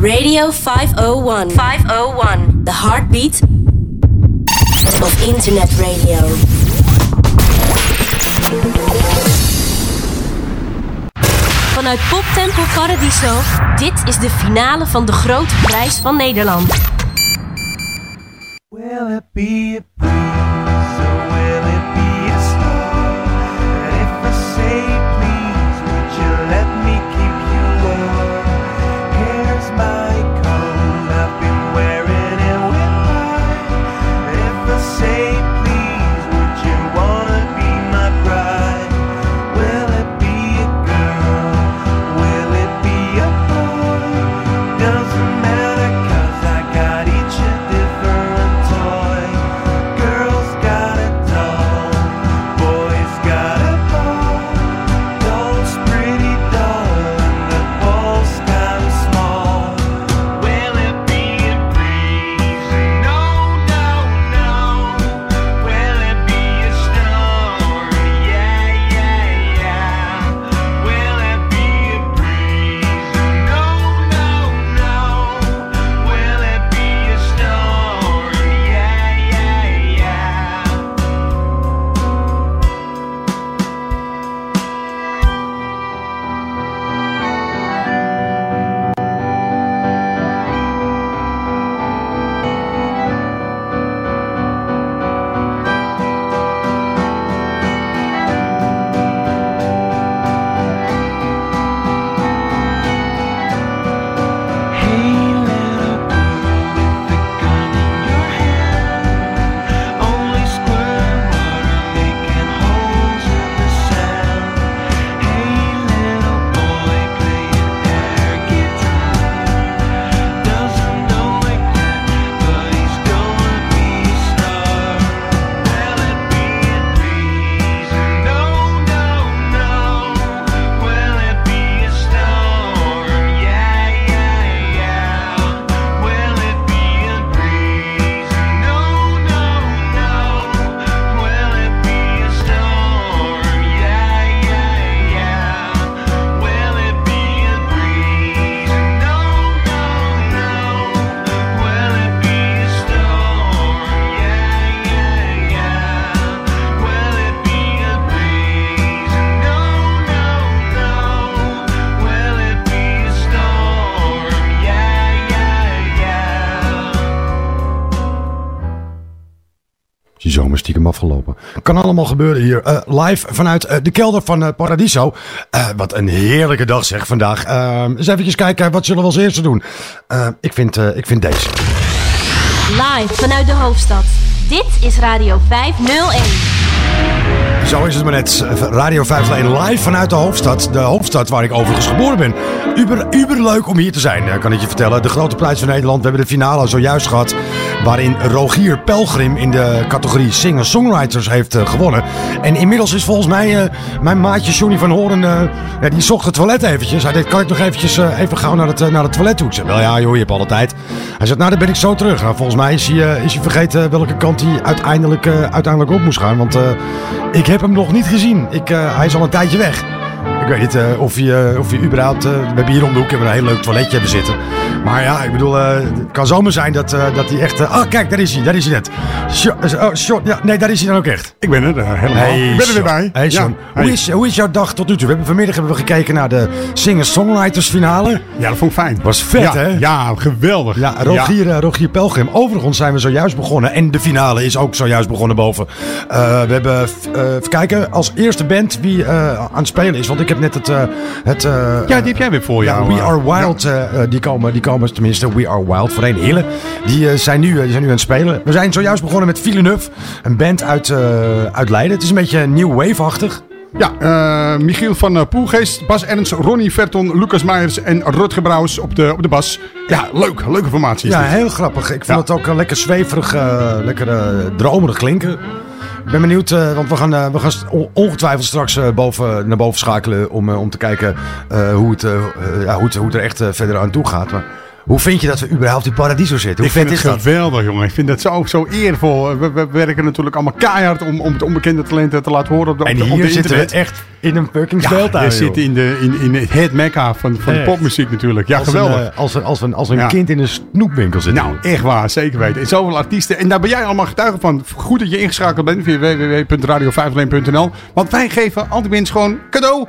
Radio 501. 501. The heartbeat of internet radio. Vanuit Poptempel Paradiso, dit is de finale van de grote prijs van Nederland. Will Kan allemaal gebeuren hier. eh, live vanuit eh, de kelder van eh, Paradiso. Wat een heerlijke dag zeg vandaag. Eh, eens even kijken, wat zullen we als eerste doen? Ik, vind, ik vind deze. Live vanuit de hoofdstad. Dit is Radio 501. Zo is het maar net. Radio 501 live vanuit de hoofdstad. De hoofdstad waar ik overigens geboren ben. Uber, uber leuk om hier te zijn, kan ik je vertellen. De grote prijs van Nederland. We hebben de finale zojuist gehad. Waarin Rogier Pelgrim in de categorie singer-songwriters heeft eh, gewonnen. En inmiddels is volgens mij eh, mijn maatje Johnny van Horen. eh, die zocht het toilet eventjes. Hij deed, kan ik nog eventjes even gauw naar het, naar het toilet toe? Ik zei, wel ja joh, je hebt alle tijd. Hij zegt, nou dan ben ik zo terug. Nou, volgens mij is hij, is hij vergeten welke kant hij uiteindelijk, uiteindelijk op moest gaan. Want ik heb hem nog niet gezien. Ik, hij is al een tijdje weg. Ik weet niet of, eh, of hij überhaupt... eh, we hebben hier om de hoek hebben een heel leuk toiletje hebben zitten. Maar ja, ik bedoel, eh, het kan zomaar zijn dat, eh, dat hij echt... eh, oh, kijk, daar is hij, daar is hij net. Eh, oh, ja, nee, daar is hij dan ook echt. Ik ben er helemaal. Hey, ik ben er weer bij. Hey. Ja, hoe, is, hoe is jouw dag tot nu toe? We hebben, vanmiddag hebben we gekeken naar de Singer-Songwriters finale. ja, dat vond ik fijn. Was vet, ja, hè? Ja, geweldig. Ja, Rogier, Rogier Pelgrim. Overigens zijn we zojuist begonnen. En de finale is ook zojuist begonnen boven. We hebben, even kijken, als eerste band wie aan het spelen is. Want ik heb net het... het Ja, die heb jij weer voor ja, jou. We eh. Are Wild, die, komen, die komen tenminste, We Are Wild, voor een Hille. Die, eh, zijn nu, eh, die zijn nu aan het spelen. We zijn zojuist begonnen met Villeneuve, een band uit, eh, uit Leiden. Het is een beetje new wave-achtig. Ja, Michiel van uh, Poelgeest, Bas Ernst, Ronnie Verton, Lucas Meijers en Rutger Brouws op de, op de bas. Ja, leuk. Leuke formatie is Ja, dit. heel grappig. Ik vond Ja. het ook eh, lekker zweverig, lekker eh, dromerig klinken. Ik ben benieuwd, want we gaan, we gaan ongetwijfeld straks boven, naar boven schakelen om, om te kijken hoe, het, ja, hoe, het, hoe het er echt verder aan toe gaat. Maar Hoe vind je dat we überhaupt in Paradiso zitten? Hoe Ik vind het is dat? geweldig, jongen. Ik vind het zo, zo eervol. We, we werken natuurlijk allemaal keihard om, om het onbekende talenten te laten horen op de, En op hier de zitten we echt in een fucking Ja, speeltuin. we zitten in, de, in, in het mekka van, van de popmuziek natuurlijk. Ja, als geweldig. Een, eh, als een, als een, als een Ja. kind in een snoepwinkel zit. Nou, echt waar, zeker weten. En zoveel artiesten. En daar ben jij allemaal getuige van. Goed dat je ingeschakeld bent via www.radio501.nl. Want wij geven al die mensen gewoon cadeau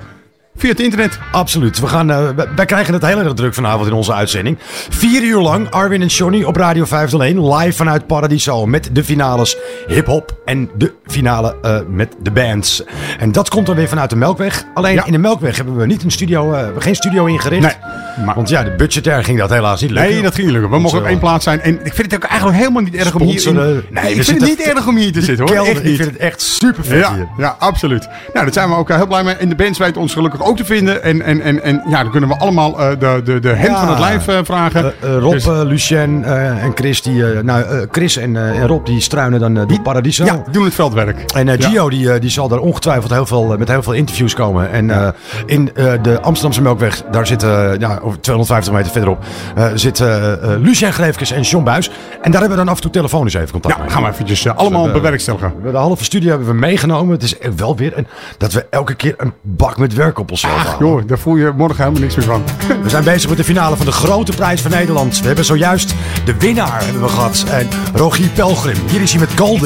via het internet. Absoluut. We gaan, eh, wij- krijgen het heel erg druk vanavond in onze uitzending. Vier uur lang Arwin en Johnny op Radio 501. Live vanuit Paradiso. Met de finales hip-hop en de finale eh, met de bands. En dat komt dan weer vanuit de Melkweg. Alleen Ja. in de Melkweg hebben we niet een studio, hebben geen studio ingericht. Nee, maar- Want ja, de budgetair ging dat helaas niet lukken. Nee, dat ging niet lukken. We mogen op één plaats zijn. En ik vind het ook eigenlijk helemaal niet erg om hier... In... Sponsoren. Nee, ik vind het niet erg om hier te zitten hoor. kelder, Echt ik vind het echt super vet Ja, hier. ja, absoluut. Nou, daar zijn we ook eh, heel blij mee. En de bands weten ons gelukkig ook te vinden. En, en, en, en ja, dan kunnen we allemaal eh, de, de, de hem Ja. van het lijf eh, vragen. Rob, Dus- Lucien en Chris, die, nou, Chris en, en Rob die struinen dan eh, door Paradiso. ja, doen het veldwerk. En Ja. Gio die, die zal daar ongetwijfeld heel veel, met heel veel interviews komen. En in de Amsterdamse Melkweg, daar zitten, ja, over 250 meter verderop, eh zitten eh, eh, Lucien Greefkes en John Buis. En daar hebben we dan af en toe telefonisch even contact Ja, mee. gaan we eventjes allemaal we- bewerkstelligen. We hebben de halve studie hebben we meegenomen. Het is wel weer een, dat we elke keer een bak met werk op onszelf Ach, joh, daar voel je morgen helemaal niks meer van. We zijn bezig met de finale van de grote prijs van Nederland. We hebben zojuist de winnaar hebben we gehad. En Rogier Pelgrim. Hier is hij met Gold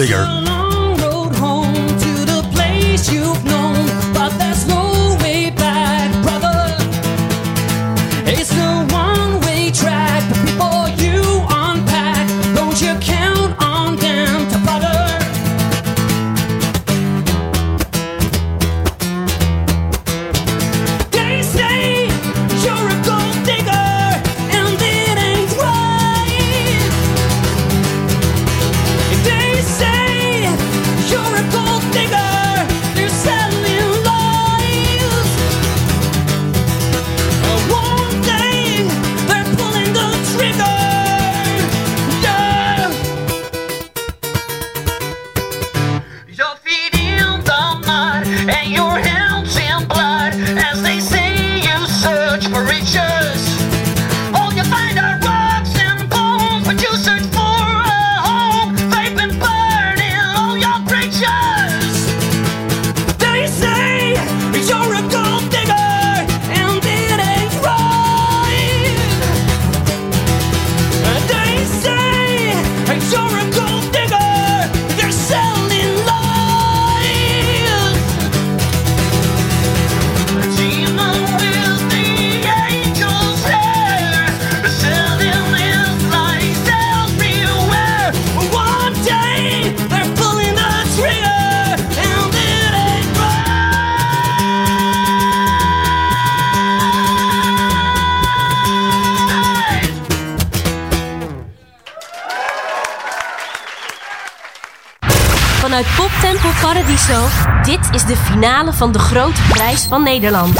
Paradiso, dit is de finale van de grote prijs van Nederland.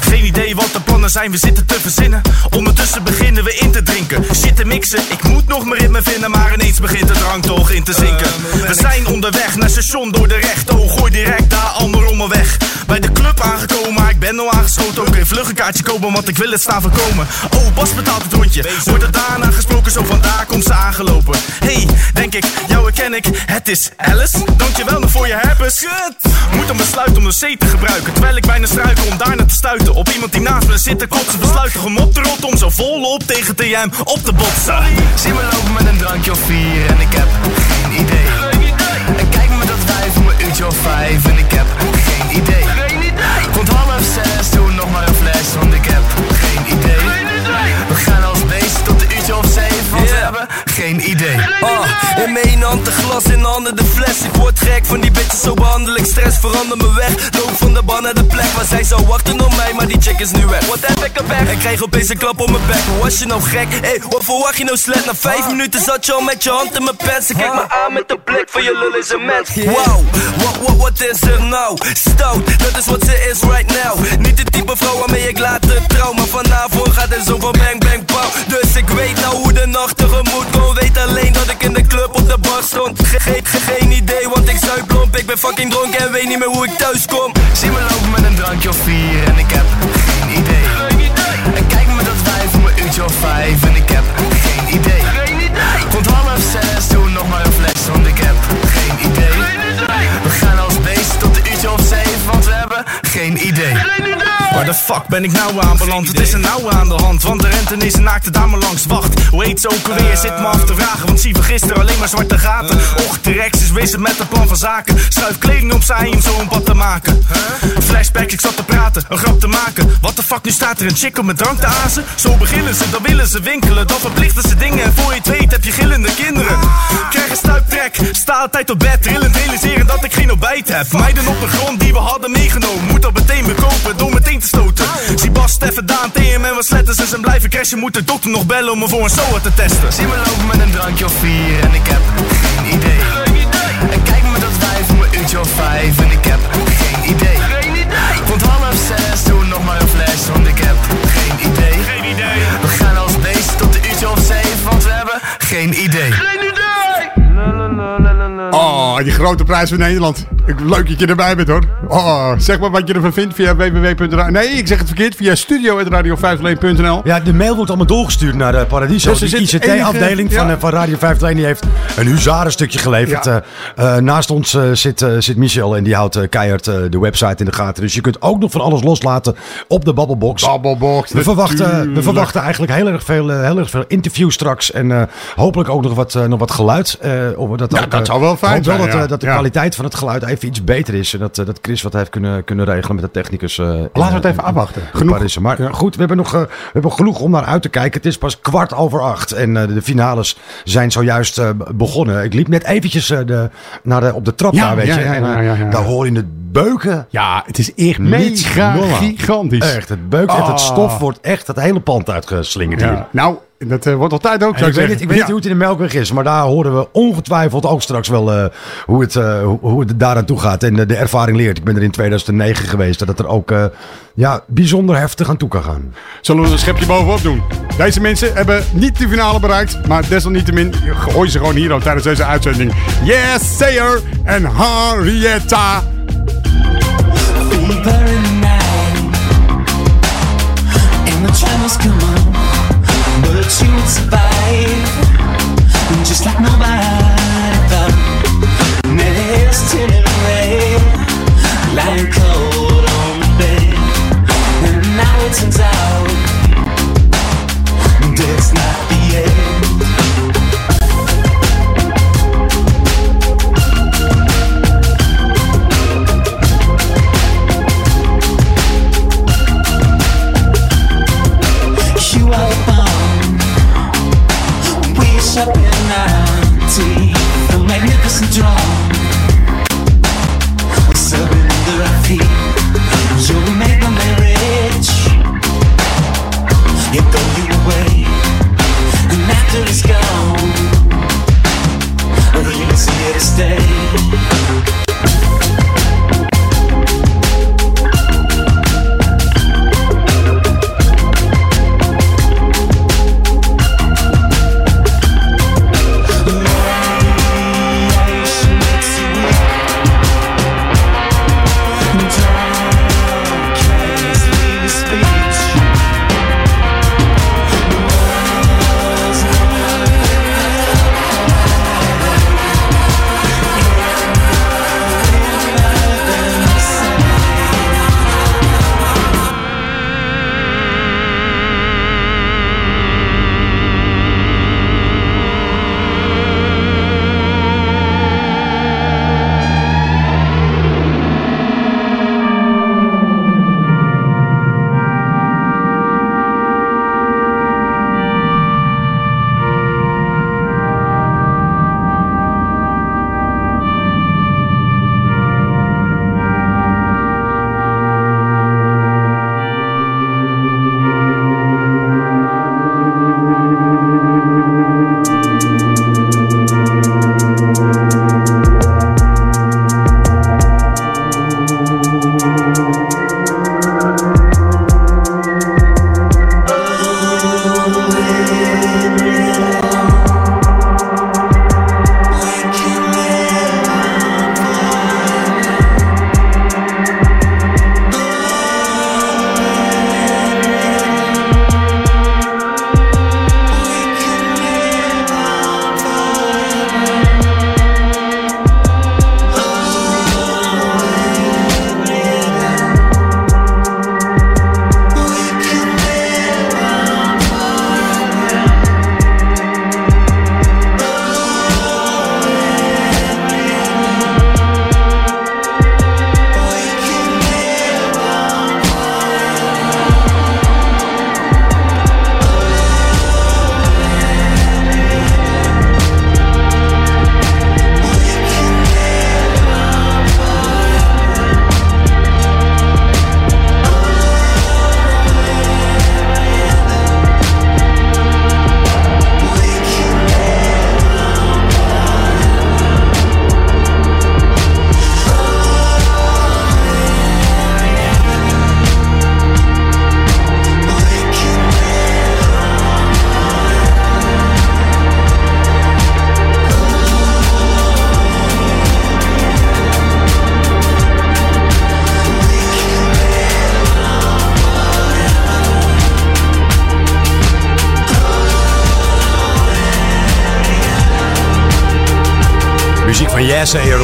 Geen idee wat de plannen zijn, we zitten te verzinnen. Ondertussen beginnen we in te drinken. Shit te mixen, ik moet nog mijn ritme vinden. Maar ineens begint de drank toch in te zinken. We zijn onderweg naar station door de recht. Oh, gooi direct daar allemaal rommel weg. Bij de club aangekomen, ben al aangeschoten. Ook een vlug een kaartje kopen, want ik wil het staan voorkomen. Oh, Bas betaalt het rondje. Wordt er daarna gesproken, zo vandaar komt ze aangelopen. Hey, denk ik, jou herken ik. Het is Alice. Dankjewel nog voor je herpes. Moet dan besluiten om de C te gebruiken. Terwijl ik bijna struikel om daarna te stuiten. Op iemand die naast me zit te kotsen. Besluiten om op te rotten om zo volop tegen TM op te botsen. Zie me lopen met een drankje of vier en ik heb geen idee. En kijk me dat wijf om een uurtje of vijf en ik heb geen idee. Rond half zes doe nog maar een fles, want hebben geen idee. Ah, in mijn hand de glas, in de handen de fles. Ik word gek van die bitches, zo behandel ik stress. Verander me weg, loop van de ban naar de plek waar zij zou wachten op mij. Maar die chick is nu weg. Wat heb ik er weg? Ik kreeg opeens een klap op mijn bek. Hoe was je nou gek? Hé, wat verwacht je nou slet? Na vijf minuten zat je al met je hand in mijn pens. Ze kijkt me aan met de blik van je lul is een mens. Wow, wat, wat, wat is er nou? Stout, dat is wat ze is right now. Niet de type vrouw waarmee ik later trouw. Maar vanavond gaat er zo van bang bang pow. Dus ik weet nou hoe de nacht tegemoet komt. Weet alleen dat ik in de club op de bar stond. Ge- ge- ge- geen idee ben fucking dronken en weet niet meer hoe ik thuis kom. Zie me lopen met een drankje of vier en ik heb geen idee. En kijk me dat wijf om een uurtje of vijf en ik heb geen idee. Rond half zes doe nog maar een fles, want ik heb geen idee. We gaan als beest tot een uurtje of zeven, want we hebben geen idee Waar de fuck ben ik nou aanbeland? Het is er nou aan de hand, want de rente is een naakte dame langs. Wacht, hoe heet ze ook alweer? Zit me af te vragen, want zie gisteren alleen maar zwarte gaten. Och, de Rex is bezig met een plan van zaken. Schuif kleding opzij om zo een pad te maken. Flashback, ik zat te praten, een grap te maken. Wat de fuck, nu staat er een chick om mijn drank te azen? Zo beginnen ze, dan willen ze winkelen. Dan verplichten ze dingen en voor je het weet heb je gillende kinderen. Krijg een stuiptrek, sta altijd op bed. Trillend realiseren dat ik geen ontbijt heb. Meiden op de grond die we hadden meegenomen. Moet dat meteen bekopen door meteen te stoten. Zie Bas, Steffen, Daan, TM en wat sletten ze zijn blijven crashen. Moet de dokter nog bellen om me voor een SOA te testen. Zie me lopen met een drankje of vier en ik heb geen idee En kijk me dat wijf om een uurtje of vijf en ik heb geen idee Rond half zes doe nog maar een fles, want ik heb geen idee Geen idee. We gaan als beest tot een uurtje of zeven, want we hebben geen idee Oh, die grote prijs van Nederland. Leuk dat je erbij bent hoor. Oh, zeg maar wat je ervan vindt via www. Nee, ik zeg het verkeerd. Via studio.radio501.nl. Ja, de mail wordt allemaal doorgestuurd naar de Paradiso. Dus de ICT-afdeling van, eh, van Radio 501 die heeft een huzarenstukje geleverd. Ja. Eh, eh, naast ons eh, zit, eh, zit Michel en die houdt eh, keihard eh, de website in de gaten. Dus je kunt ook nog van alles loslaten op de Babbelbox. Babbelbox. We verwachten, we verwachten eigenlijk heel erg veel, eh, heel erg veel interviews straks. En eh, hopelijk ook nog wat, eh, nog wat geluid. eh, dat Ja, ook, dat eh, zou wel fijn hoop wel zijn, dat, eh, dat de kwaliteit van het geluid even iets beter is. En dat, eh, dat Chris wat heeft kunnen, kunnen regelen met de technicus. eh, Laten we het in- even afwachten. Genoeg. Maar Ja. goed, we hebben, nog, eh, we hebben genoeg om naar uit te kijken. Het is pas kwart over acht. En eh, de finales zijn zojuist eh, begonnen. Ik liep net eventjes eh, de, naar de, op de trap Ja, daar, weet ja, je. En, eh. Daar hoor je het beuken. Ja, het is echt mega gigantisch. Echt, het beukt. echt, het Oh. stof wordt echt het hele pand uitgeslingerd hier. Nou, dat eh, wordt altijd ook. Ik weet, niet, zeggen. ik weet niet Ja. hoe het in de Melkweg is, maar daar horen we ongetwijfeld ook straks wel eh, hoe, het, eh, hoe, hoe het daar aan toe gaat. En de ervaring leert. Ik ben er in 2009 geweest, dat het er ook eh, ja, bijzonder heftig aan toe kan gaan. Zullen we een schepje bovenop doen? Deze mensen hebben niet de finale bereikt, maar desalniettemin gooi ze gewoon hier ook tijdens deze uitzending. Yes, Sayer en Henrietta. fever in the But you would survive Just like nobody Lying cold on the bed And now it turns out not up in empty, magnificent drum. We're serving the feet.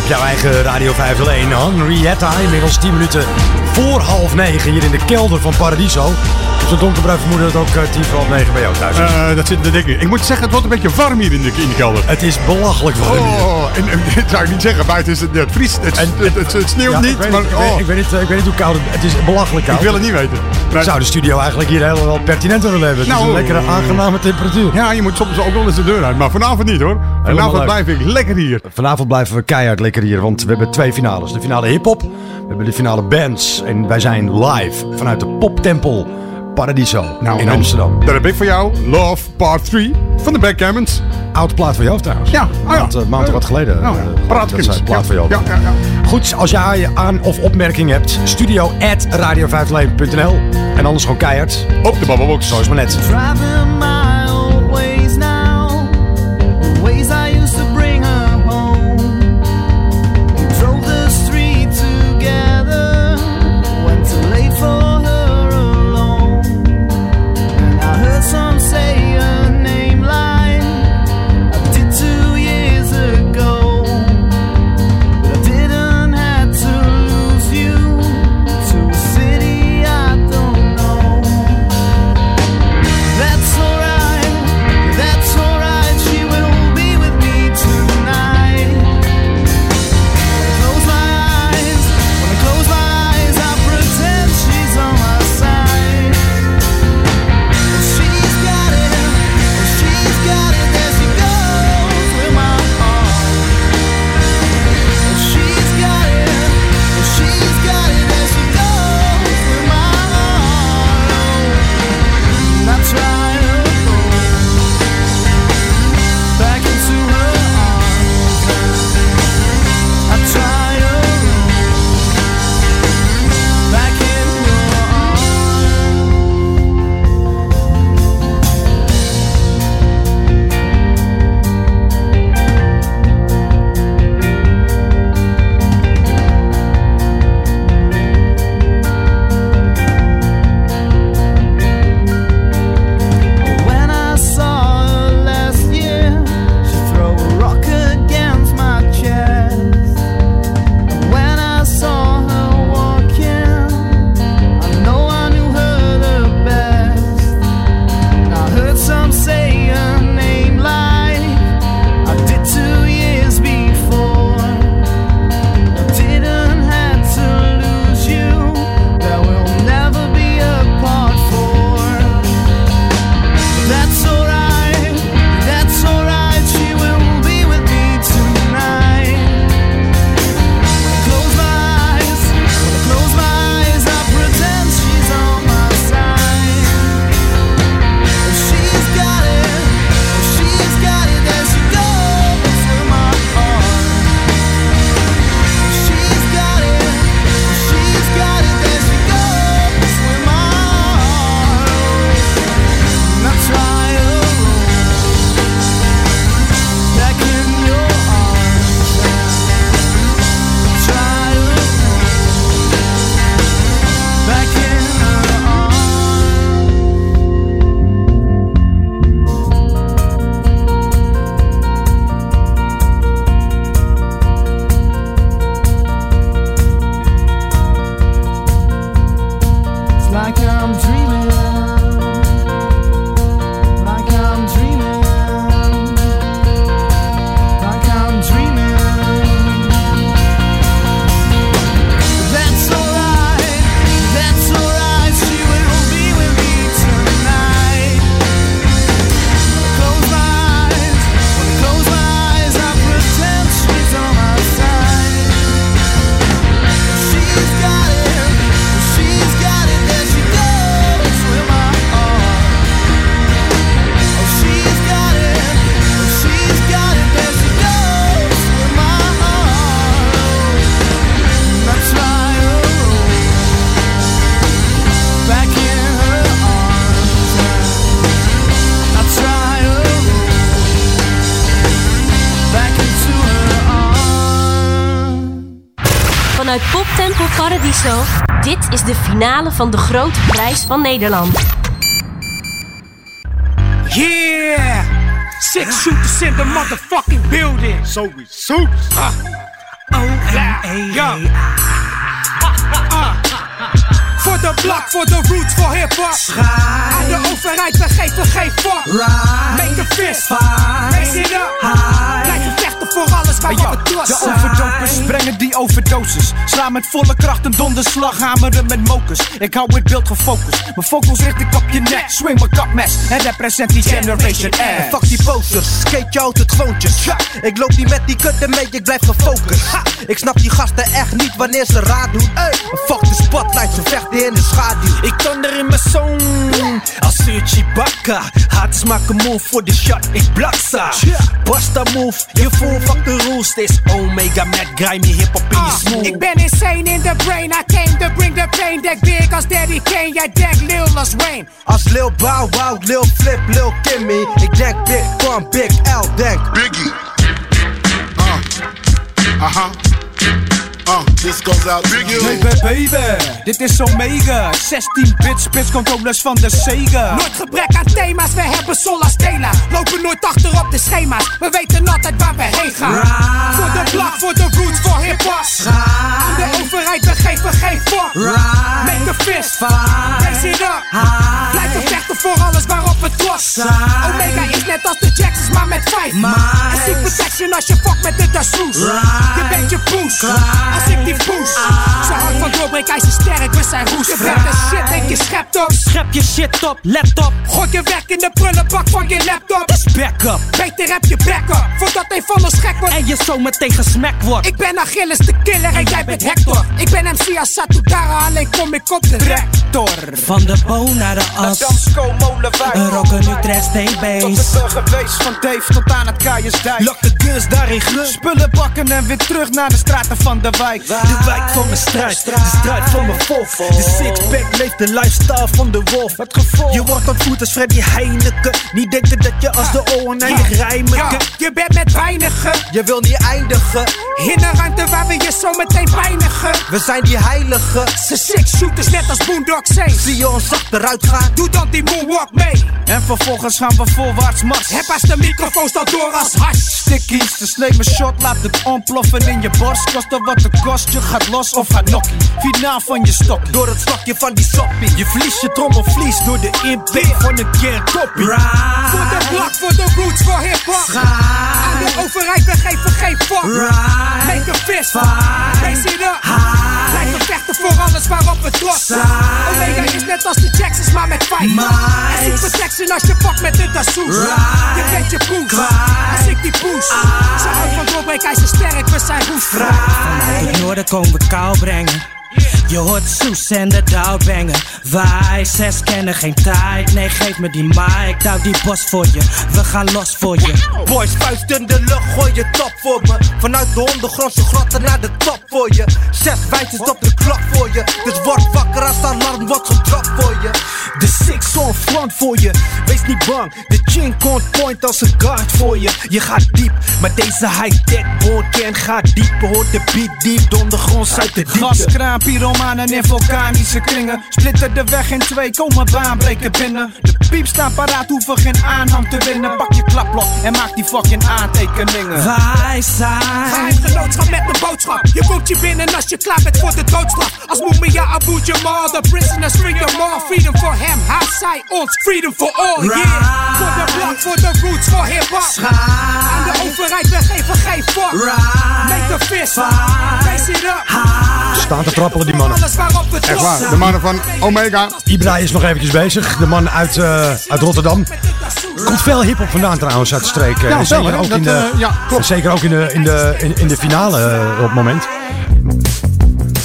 Op jouw eigen Radio 501. Henrietta, inmiddels 10 minuten voor half negen hier in de kelder van Paradiso. Op zo'n donkerbruid vermoeden dat ook eh, tien voor half negen bij jou thuis is. Eh, dat zit de dik. Ik moet zeggen, het wordt een beetje warm hier in de, in de kelder. het is belachelijk warm hier. Oh, en, en dit zou ik niet zeggen. Buiten is het, het vriest. Het, En- het, het, het sneeuwt Ja, niet, ik, weet maar niet, ik, oh, ik, weet niet, eh, ik weet niet hoe koud het Het is belachelijk koud. ik wil het niet weten. Ik Maar- zou de studio eigenlijk hier helemaal wel pertinenter willen hebben. Het is Nou, een lekkere aangename temperatuur. Ja, je moet soms ook wel eens de deur uit. Maar vanavond niet hoor. Vanavond leuk. blijf ik lekker hier. Vanavond blijven we keihard lekker hier, want we hebben twee finales. De finale hip-hop, we hebben de finale bands. En wij zijn live vanuit de poptempel Paradiso in Nou, en Amsterdam. Daar heb ik voor jou Love Part 3 van de Backgammons. Oude plaat van jou trouwens. Ja, oh ja. Maand, eh, maand of wat geleden. Nou, eh, dat Praatkunst. zei plaat Ja, van jou. ja, ja, ja. Goed, als jij aan- of opmerking hebt, studio at radio En anders gewoon keihard. Op de babbelbox. Zo is maar net. Van de Grote Prijs van Nederland. Yeah! Six shooters in the motherfucking building. So we suits. Uh, yeah. Uh, Voor de blok, voor de roots, voor hip-hop. Aan de overheid, we geven geen fuck. Make a fist. Raise it up. Vechten voor alles trots De overdopers brengen die overdoses. Sla met volle kracht een donderslag, hameren met mokers. Ik hou het beeld gefocust. Mijn focus richt ik op je nek. Swing mijn kapmes. Het represent die generation En F. fuck die posters, skate je het gewoontjes. Ja, ik loop niet met die kutten mee, ik blijf gefocust. Ha, ik snap die gasten echt niet wanneer ze raad doen. Hey, fuck de spotlight, ze vechten in de schaduw. Ik thunder in mijn zone. Als Sergi Bakka. Haters maken move voor de shot. Ik blaksa. Basta move. Je voelt fuck de rules. This Omega Mac grimy hip hop in je Ah, smooth. Ik ben insane in the brain, I came to bring the pain. Deck big als Daddy Kane, jij denkt Lil als Wayne. Als Lil Bow Wow, Lil Flip, Lil Kimmy. Ik denk Big Pun, Big L, denk Biggie. Uh huh. Uh, this goes out to you. Baby, baby, dit is Omega 16 bit spitscontrollers van de Sega Nooit gebrek aan thema's, we hebben Sola Stela. Lopen nooit achter op de schema's, we weten altijd waar we heen gaan. Voor de blok, voor de roots, voor hip-hop. Aan de overheid, we geven geen fuck. Make a fist, raise it up. Blijven vechten voor alles waarop trots zijn. Omega is net als de Jacksons, maar met vijf. En zie protection als je fuck met de Dassoes. Je bent je poes, als ik die poes. Ze houdt van doorbreek, hij is sterk, we zijn roes. Je bent de shit en je schept op. Schep je shit op, laptop Gooi je werk in de prullenbak van je laptop. Back up Beter heb je backup, voordat een van ons gek wordt. En je zo meteen gesmack wordt Ik ben Achilles de killer en jij bent Hector. Ik ben MC Asatu Dara, alleen kom ik op de Tractor Van de boom naar de as Damsko, Molenwijk. Een rocker Utrecht Tot de burgerwees van Dave tot aan het Kaaiersdijk. Lok de gus daar in grus Spullen pakken en weer terug naar de straten van de wijk De wijk van mijn strijd, de strijd van mijn volk De sixpack leeft de lifestyle van de wolf Het gevolg Je wordt ontvoerd als Freddy Heineken Niet denken dat je als de je rijmen je bent met weinigen. Je wil niet eindigen, In een ruimte waar we je zo meteen pijnigen. we zijn die heiligen. Ze six shooters net als Boondock Saints. Zie je ons achteruit gaan? Doe dan die moonwalk mee. En vervolgens gaan we voorwaarts mars Heb als de microfoon staat door als hash. Stickies, de sneem een shot, laat het ontploffen in je borst Kost wat het kost, je gaat los of gaat nokkie Finaal van je stok, Door het slokje van die soppie. je verliest je trommelvlies door de impact van een keer koppie Voor de blok, voor de roots, voor hip-hop. Aan de overheid, we geven geen fuck. Make a fist, raise it up. Blijven vechten voor alles waarop we trots zijn. Omega is net als de Jacksons, maar met fight. En zie protection als je fuck met de Dassoes. Je bent je poes, als ik die poes. Ze houdt van doorbreek, hij is sterk, we zijn roest. Vanuit het noorden komen we kou brengen je hoort Soes en de douwbanger. Wij zes kennen geen tijd. Nee, geef me die mic. Douw die bos voor je. We gaan los voor je. Boys, vuist in de lucht, gooi je top voor me. Vanuit de ondergrondse grotten naar de top voor je. Zes wijntjes op de klok voor je. Dus word wakker als alarm wordt gedropt voor je. De six on front voor je. Wees niet bang De chin komt point als een guard voor je. Je gaat diep Maar deze high-tech boardcan gaat diep Hoort de beat diep Dondergronds uit de diepte. Gaskraan, pyromanen in vulkanische kringen Splitten de weg in twee Komen baanbreken binnen De piep staan paraat Hoeven geen aanhang te winnen Pak je klapblok En maak die fucking aantekeningen Wij zijn Geheim genootschap met een boodschap. Je komt je binnen als je klaar bent voor de doodstraf. Als Mumia Abu Jamal, the prisoners free them all. Freedom for hem, hij, zij, ons. Freedom for all, yeah. Voor de blok, voor de roots, voor hip-hop. Aan de overheid, we geven geen fuck. Make a fist, raise it up. Staan te trappelen die mannen. Echt waar, de mannen van Omega. Ibra is nog eventjes bezig. De man uit, eh, uit Rotterdam. Komt veel hip-hop vandaan trouwens uit de streek. Ja, en zeker ook Dat, in de, eh, ja, klopt. Zeker ook in de, in de, in, in de finale eh, op het moment.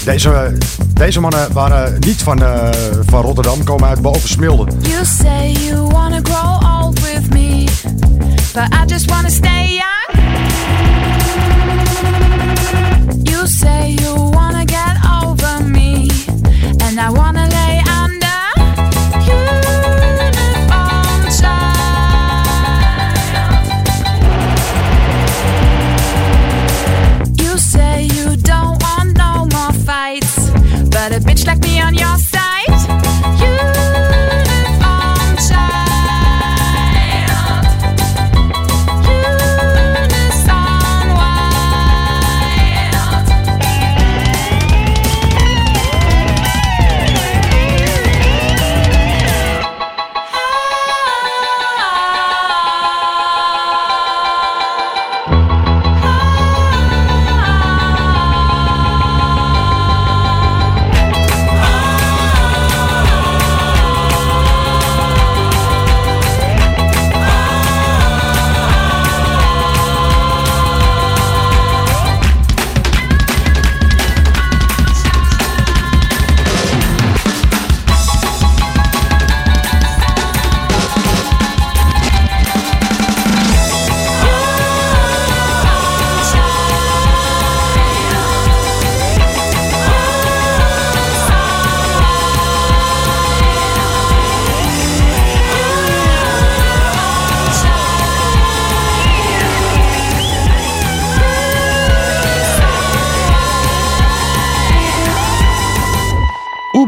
Deze, deze mannen waren niet van, eh, van Rotterdam, komen uit Bovensmilde. You say you wanna grow old with me, but I just wanna stay I wanna lay under. Uniform child. You say you don't want no more fights, but a bitch like me on your side.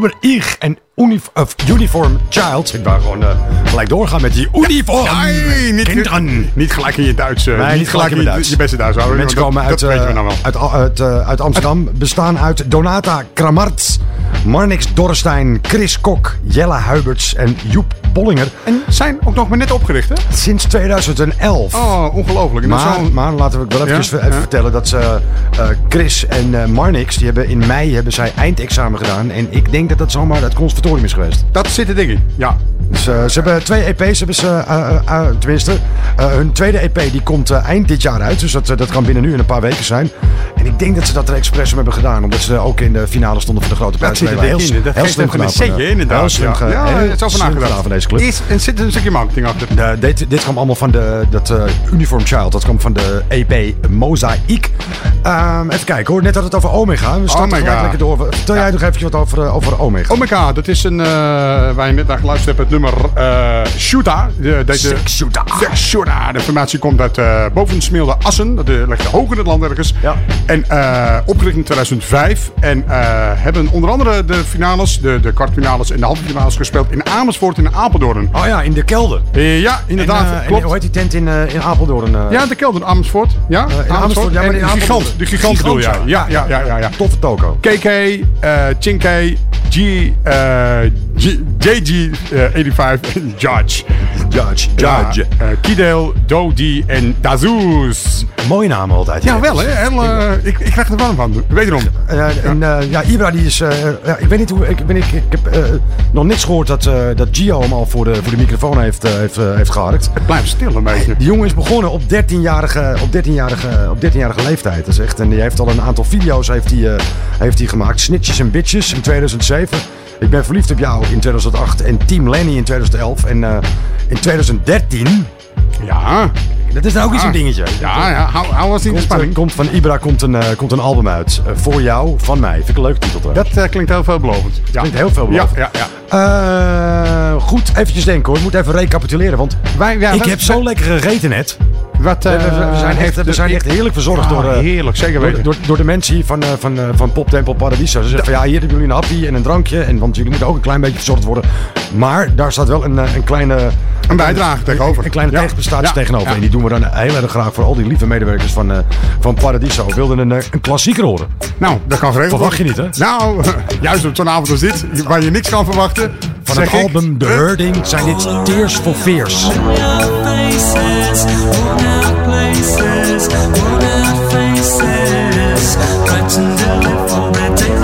Uber Ich en unif of Uniform Child. Ik wou gewoon eh, gelijk doorgaan met die uniform. Nee, niet, kinderen. niet gelijk in je Duits. eh, Nee, niet gelijk in je, Duits. je beste Duits houden. Mensen komen uit, eh, nou uit, uit, uit Amsterdam. Bestaan uit Donata Kramarts, Marnix Dorrestein, Chris Kok, Jelle Huiberts en Joep Bollinger. En zijn ook nog maar net opgericht, hè? Sinds 2011. Oh, ongelooflijk. En dan Maar, maar laten we wel even, Ja, even ja. vertellen dat ze, eh, Chris en eh, Marnix, die hebben in mei hebben zij eindexamen gedaan. En ik denk dat dat zomaar het conservatorium is geweest. Dat zit er dik in, ja. Dus, eh, ze hebben twee EP's, hebben ze, eh, eh, eh, tenminste. eh, hun tweede EP die komt eh, eind dit jaar uit. Dus dat, eh, dat kan binnen nu in een paar weken zijn. En ik denk dat ze dat er expres om hebben gedaan. Omdat ze ook in de finale stonden voor de grote prijs. Dat zit er heel, in. Dat heel slim een setje, eh, inderdaad. Heel slim, ja. Ja, heel het is over slim nagedacht. gedaan van deze Is, en zit er een stukje marketing achter. De, dit, dit kwam allemaal van de, dat eh, Uniform Child. Dat kwam van de EP Mozaïek. Ehm, even kijken hoor. Net had het over Omega. We starten Omega. lekker door. Vertel jij nog even wat over, eh, over Omega. Omega, dat is een, eh, waar je net naar geluisterd hebt, het nummer eh Shooter. De, deze, Sex Shooter. Sex Shooter. De formatie komt uit uh, Bovensmeelde Assen. Dat ligt hoog in het land ergens. Ja. En opgericht in 2005. En hebben onder andere de finales, de, de kwartfinales en de halve finales gespeeld in Amersfoort in Apeldoorn. Oh ja, in de kelder. Eh, ja, inderdaad. En, en klopt. hoe heet die tent in, eh, in Apeldoorn? eh? ja, de kelder Amersfoort. Ja, in Amersfoort, ja, maar En in de Apeldoorn. gigant, de gigant bedoel. Gigant, Ja, ja, ja, ja, ja. Toffe toko. KK, Chinky, G, eh, G, JG85 en Judge. Judge. Judge. Kidel, Dodi en Dazoes. Mooie namen altijd. Ja, wel hè. Heel, eh, ik, ik krijg er warm van. Wederom. Eh, en eh, ja, Ibra die is. ja, ik weet niet hoe. Ik, ben, ik, ik heb nog niks gehoord dat, dat Gio hem al voor de, voor de microfoon heeft, heeft, heeft geharkt. Het blijft stil een beetje. Die jongen is begonnen op 13-jarige, op 13-jarige, op 13-jarige leeftijd. Dat is echt, en die heeft al een aantal video's heeft hij, heeft hij gemaakt. Snitches en Bitches in 2007. Ik ben verliefd op jou in 2008. En Team Lenny in 2011. En eh, in 2013. Ja. Dat is nou ook iets een dingetje. Ja, ja. Hou, hou ons in de spanning. komt van Ibra komt een, eh, komt een album uit. Eh, voor jou, van mij. Vind ik een leuke titel trouwens. Dat klinkt heel veelbelovend. Ja. Klinkt heel veelbelovend. Ja, ja, ja. Goed, eventjes denken hoor. Ik moet even recapituleren. Want Wij, ja, ik heb zo lekker gegeten net. Wat, eh, we, we- we zijn echt, we zijn echt heerlijk verzorgd Ja, door, eh, heerlijk, zeker door, weten. door, door de mensen hier van, eh, van, eh, van Pop Tempel Paradiso. Ze zeggen van ja, hier hebben jullie een happy en een drankje. En, want jullie moeten ook een klein beetje verzorgd worden. Maar daar staat wel een, eh, een kleine... Een bijdrage tegenover. Een kleine Ja. tegenprestatie Ja. tegenover. Ja. En die doen we dan heel erg graag voor al die lieve medewerkers van, eh, van Paradiso. We wilden een, eh, een klassieker horen. Nou, dat kan geregeld Verwacht je niet, hè? Nou, juist op zo'n avond als dit, waar je niks kan verwachten. Van het ik, album The Herding zijn dit Tears for Fears. faces, worn out faces, frightened to live for the day.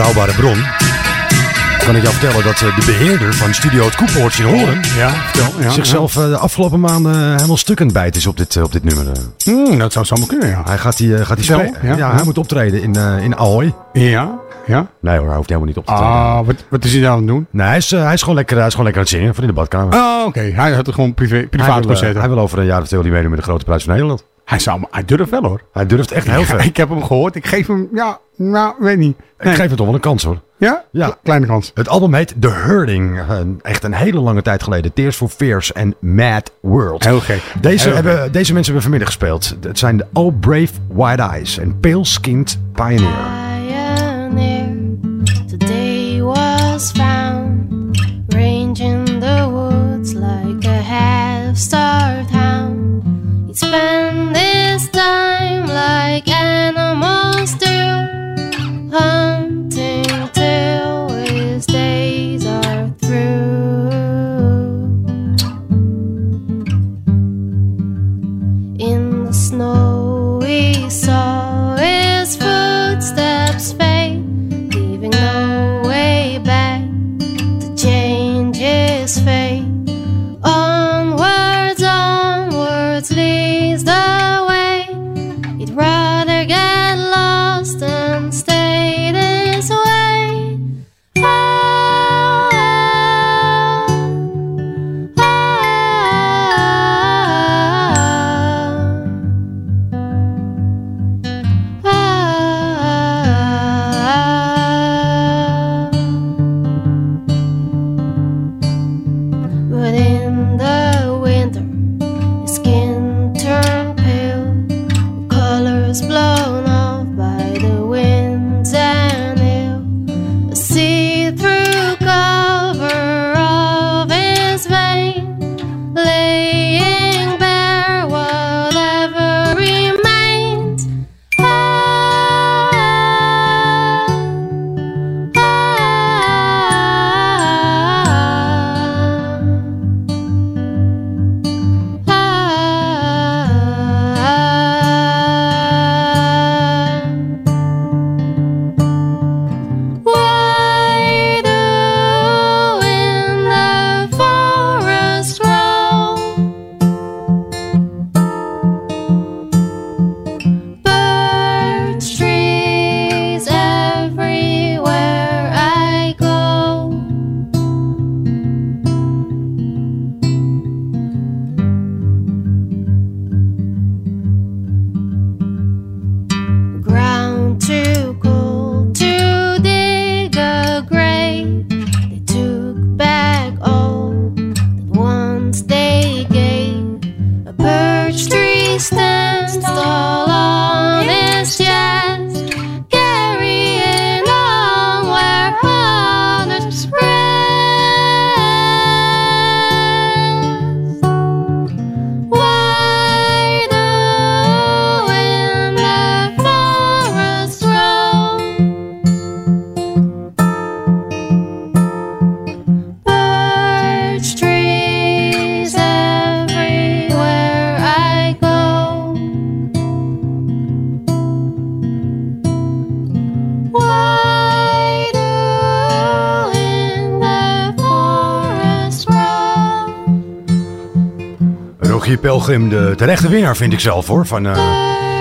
Betrouwbare bron kan ik jou vertellen dat eh, de beheerder van Studio Het Koepoortje in Horen Ja, vertel. Ja, zichzelf eh, de afgelopen maanden helemaal stukkend bijt is op dit, eh, op dit nummer. eh. Hmm, dat zou zomaar kunnen, ja. Hij gaat die, eh, gaat die spelen. Ja, ja, hij moet optreden in, eh in Ahoy. Ja, ja. Nee hoor, hij hoeft helemaal niet op te treden. Ah, wat, wat is hij nou aan het doen? Nee, hij is, eh, hij, is gewoon lekker, hij is gewoon lekker aan het zingen van in de badkamer. Oh, oké. Hij had er gewoon privé, hij, privaat wil, eh, concert. hij wil over een jaar of twee die meedoen met de grote prijs van Nederland. Hij, zou, hij durft wel hoor. Hij durft echt heel Ja, veel. ik heb hem gehoord. Ik geef hem, ja, nou, weet niet. Ik geef het toch wel een kans hoor. Ja? Ja. Kleine kans. Het album heet The Hurting. Echt een hele lange tijd geleden. Tears for Fears en Mad World. Heel gek. Deze, Heel hebben, deze mensen hebben vanmiddag gespeeld. Het zijn de Oh Brave White Eyes en Pale Skinned pioneer. Pelgrim, de terechte winnaar vind ik zelf hoor. Van, eh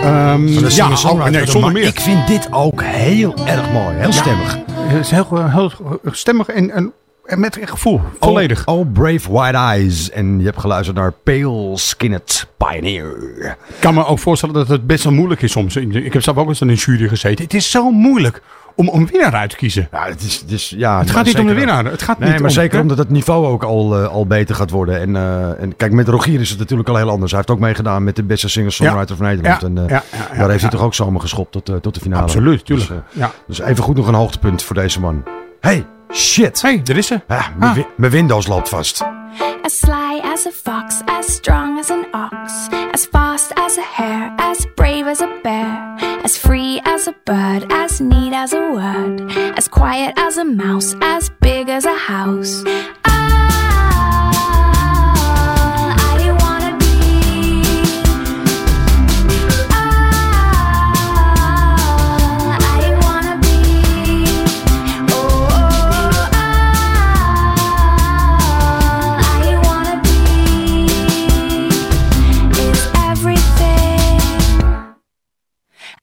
Ehm, van de ja, oh, nee, zonder meer. Ik vind dit ook heel erg mooi. Heel stemmig. Het is heel, heel stemmig en, en, en met gevoel. Volledig. Oh, oh, Brave White Eyes. En je hebt geluisterd naar Pale Skinned Pioneer. Ik kan me ook voorstellen dat het best wel moeilijk is soms. Ik heb zelf ook eens in een jury gezeten. Het is zo moeilijk om om een winnaar uit te kiezen. Ja, het, is, het, is, ja, Het gaat niet om de winnaar. Het gaat nee, niet maar om- zeker hè? omdat het niveau ook al, eh, al beter gaat worden. En, eh, en kijk, met Rogier is het natuurlijk al heel anders. Hij heeft ook meegedaan met de beste singer-songwriter van Nederland. Ja, En eh, ja, ja, ja, daar heeft hij ja. toch ook zomaar geschopt tot, tot de finale. Absoluut, tuurlijk. Dus, eh, Ja. dus even goed nog een hoogtepunt voor deze man. Hey, shit. Hey, er is ze. Mijn Ah. wi- mijn Windows loopt vast. As sly as a fox, as strong as an ox, as fast as a hare, as brave as a bear, as free as a bird, as neat as a word, as quiet as a mouse, as big as a house. All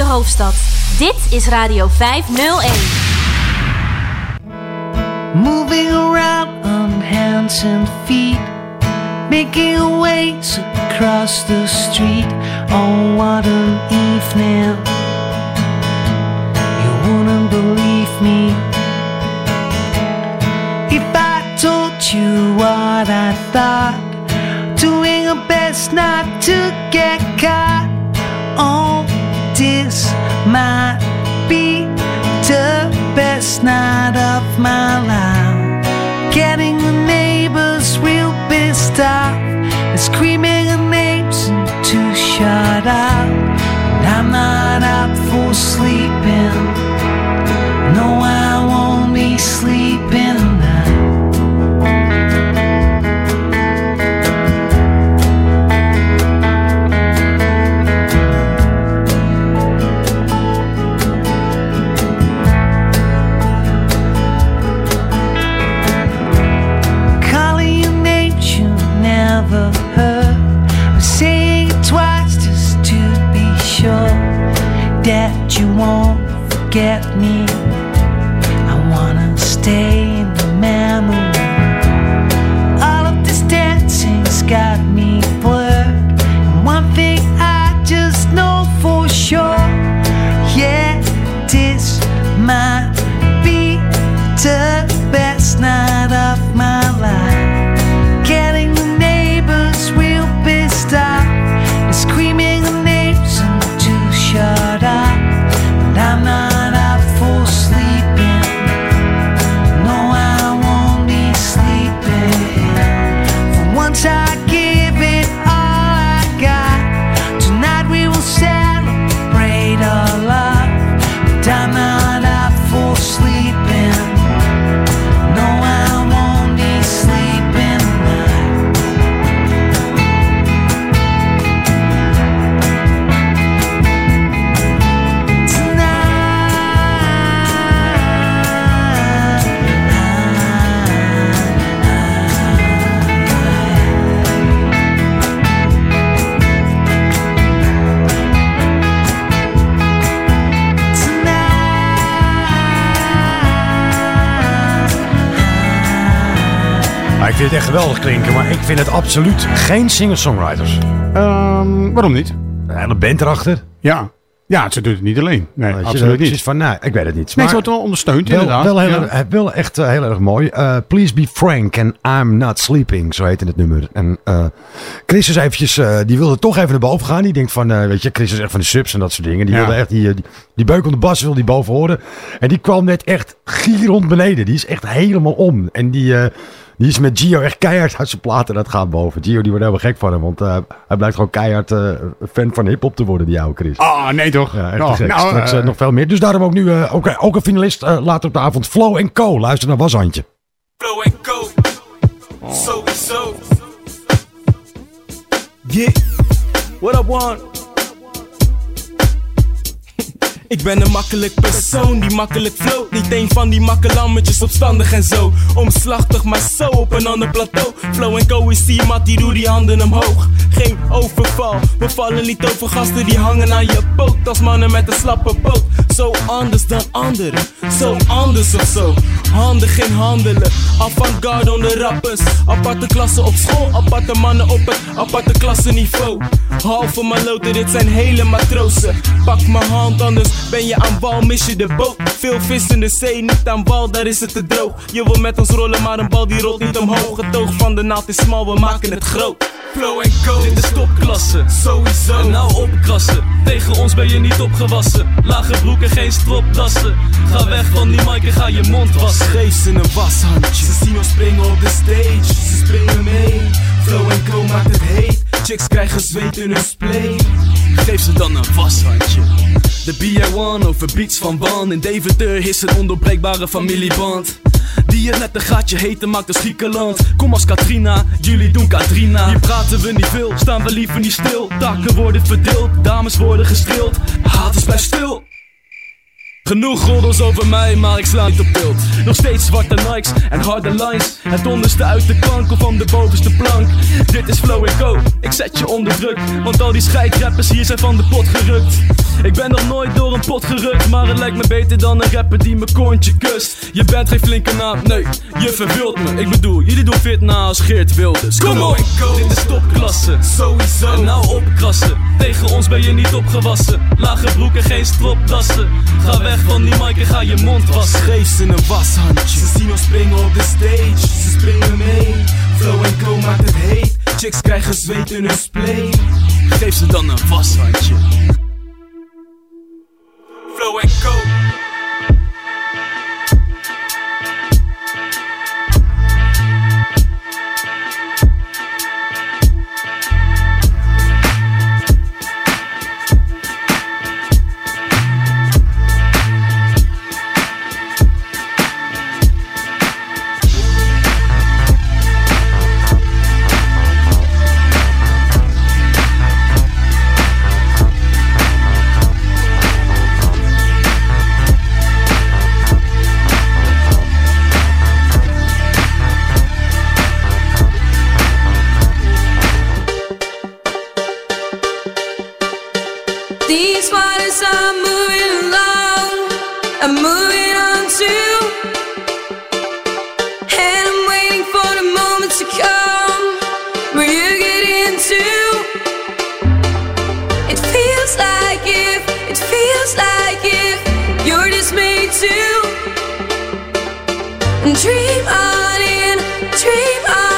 de hoofdstad. Dit is Radio 501. Moving around on hands and feet, making ways across the street. Oh, what an evening! You wouldn't believe me if I told you what I thought. Doing our best not to get caught. Oh, this might be the best night of my life. Getting the neighbors real pissed off and screaming our names to shut up. And I'm not up for sleeping. No, I won't be sleeping get me Het echt geweldig klinken, maar ik vind het absoluut geen singer-songwriters. Ehm, waarom niet? Een hele band erachter. Ja. Ja, ze doet het niet alleen. Nee, Weet je, absoluut precies niet. van, nou, ik weet het niet. Nee, ze wordt wel ondersteund, wel, inderdaad. Wel, heel, Ja. erg- wel echt eh, heel erg mooi. Eh, Please be frank and I'm not sleeping, zo heette het nummer. En eh, Chris is eventjes, die wilde toch even naar boven gaan. Die denkt van, weet je, Chris is echt van de subs en dat soort dingen. Die Ja. wilde echt, die, die, die beuk om de bas wil die boven horen. En die kwam net echt gierend beneden. Die is echt helemaal om. En die... die is met Gio echt keihard uit zijn platen dat gaat boven. Gio die wordt helemaal gek van hem. Want eh, hij blijkt gewoon keihard eh, fan van hip-hop te worden, die oude Chris. Ah, nee toch? Ja, echt Oh, te gek. nou, Straks eh, nog veel meer. Dus daarom ook nu eh, ook, ook een finalist eh, later op de avond. Flow Co. Luister naar Washandje. Flow and go. Sowieso. Yeah, what up, one? Ik ben een makkelijk persoon die makkelijk float. Niet een van die makkelammetjes opstandig en zo. Omslachtig, maar zo op een ander plateau. Flow en co is die mat, die doe die handen omhoog. Geen overval, we vallen niet over gasten die hangen aan je poot. Als mannen met een slappe poot. Zo anders dan anderen, zo anders of zo. Handig in handelen, avant-garde onder rappers. Aparte klassen op school, aparte mannen op het aparte klasseniveau. Halve maloten, dit zijn hele matrozen. Pak mijn hand, anders ben je aan wal, mis je de boot. Veel vis in de zee, niet aan wal, daar is het te droog. Je wil met ons rollen, maar een bal die rolt niet omhoog. Het oog van de naald is smal, we maken het groot. Flow and go. Dit is topklasse. Sowieso. En nou opkrassen. Tegen ons ben je niet opgewassen. Lage broeken, geen stropdassen. Ga weg van die mic en ga je mond wassen. Geef ze een washandje. Ze zien ons springen op de stage. Ze springen mee. Flow and go maakt het heet. Chicks krijgen zweet in hun spleen. Geef ze dan een washandje. De BR1 over beats van Ban. In Deventer is een ondoorbreekbare familieband. Die het net een gaatje heten maakt als Griekenland. Kom als Katrina, jullie doen Katrina. Hier praten we niet veel, staan we liever niet stil. Takken worden verdeeld, dames worden gestreeld. Haters blijf stil. Genoeg roddels over mij, maar ik sla niet op beeld. Nog steeds zwarte Nikes en harde lines. Het onderste uit de kankel van de bovenste plank. Dit is Flow Co. Ik zet je onder druk. Want al die scheidrappers hier zijn van de pot gerukt. Ik ben nog nooit door een pot gerukt. Maar het lijkt me beter dan een rapper die mijn kontje kust. Je bent geen flinke naam, nee, je verveelt me. Ik bedoel, jullie doen fit na als Geert Wilders. Kom op, dit is topklasse. Sowieso. En nou opkrassen. Tegen ons ben je niet opgewassen. Lage broeken, geen stropdassen. Ga weg van die mic en ga je mond wassen. Geef ze een washandje. Ze zien ons springen op de stage. Ze springen mee. Flow en co maakt het heet. Chicks krijgen zweet in hun spleen. Geef ze dan een washandje. Flow en co. feels like if you're just made to dream on in, dream on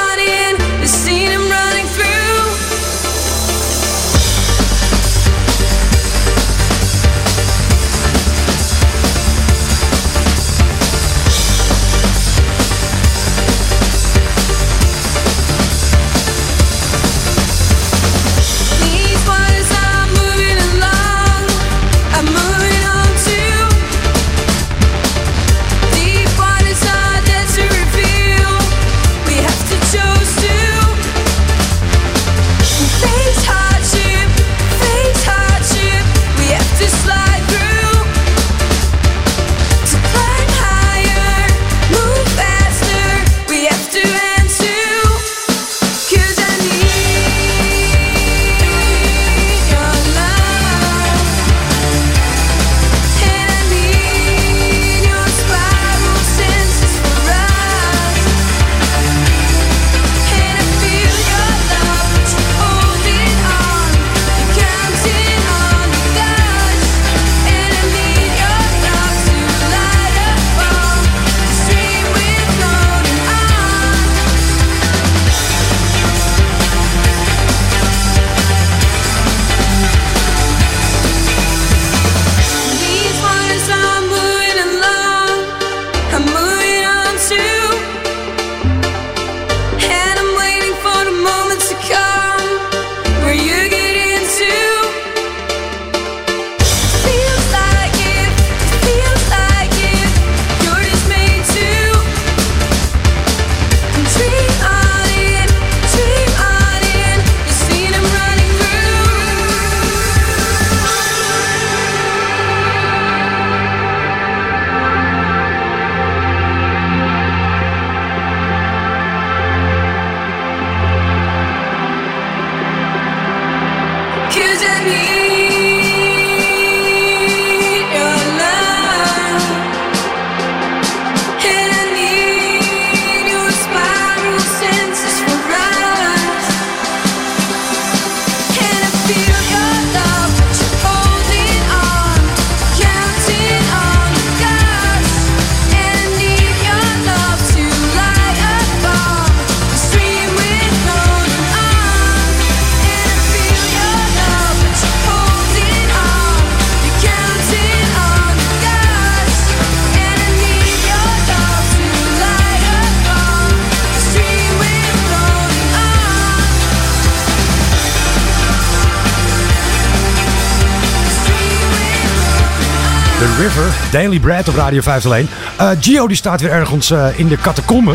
Bread op Radio 501. Eh Gio die staat weer ergens eh, in de catacombe.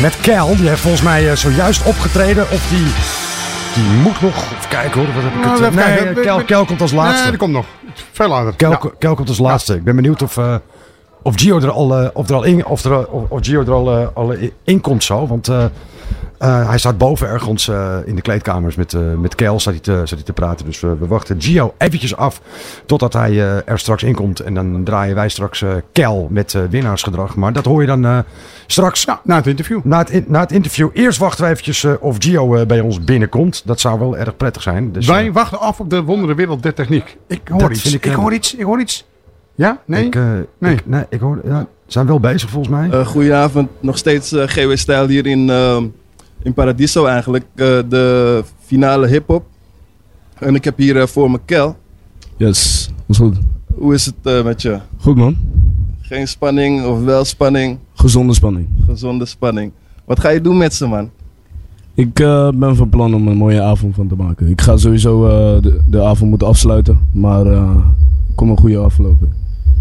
Met Kel, die heeft volgens mij eh, zojuist opgetreden. Of die, die moet nog. Even kijken hoor. Wat heb ik Nou, het, nee, kijken. Kel, Kel komt als laatste. Nee, die komt nog. Veel later. Kel, Ja. Kel komt als laatste. Ik ben benieuwd of, of Gio er al, of er al in, of er, of, Gio er al, al in komt zo. Want eh, hij staat boven ergens eh, in de kleedkamers met, eh met Kel staat hij, te, staat hij te praten. Dus we, we wachten Gio eventjes af totdat hij eh, er straks in komt. En dan draaien wij straks eh Kel met eh, winnaarsgedrag. Maar dat hoor je dan eh, straks. na het interview. Na het, in- na het interview. Eerst wachten we eventjes eh, of Gio eh, bij ons binnenkomt. Dat zou wel erg prettig zijn. Dus, Wij wachten af op de wondere wereld der techniek. Ik hoor Dat iets. Ik, ik, hoor iets. Ik hoor iets. Ja? Nee? Ik, eh, Nee. Ik, nee, ik hoor. Ja, ze zijn wel bezig volgens mij. Eh, goedenavond, nog steeds GW Stijl hier in, ehm, in Paradiso eigenlijk. Eh, de finale hip-hop. En ik heb hier eh, voor me Kel. Yes, dat is goed. Hoe is het eh, met je? Goed man. Geen spanning of wel spanning? Gezonde spanning. Gezonde spanning. Wat ga je doen met ze, man? Ik ben van plan om een mooie avond van te maken. Ik ga sowieso de, de avond moeten afsluiten, maar eh kom een goede afloop.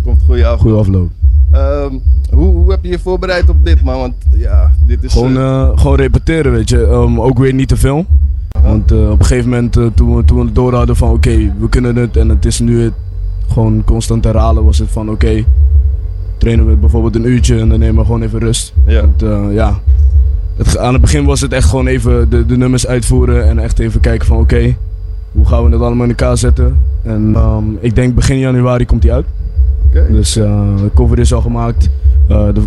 Komt een goede avond. Goede afloop. Ehm, hoe, hoe heb je je voorbereid op dit, man? Want ja, dit is... Gewoon, eh, eh, gewoon repeteren, weet je. Ehm, ook weer niet te veel. Want eh, op een gegeven moment, toen, we, toen we het door hadden van oké, we kunnen het en het is nu het, gewoon constant herhalen, was het van oké, trainen we bijvoorbeeld een uurtje en dan nemen we gewoon even rust. Want, eh, ja, het, aan het begin was het echt gewoon even de, de nummers uitvoeren en echt even kijken van oké, hoe gaan we het allemaal in elkaar zetten. En ehm, ik denk begin januari komt die uit. Dus eh, de cover is al gemaakt. Eh, de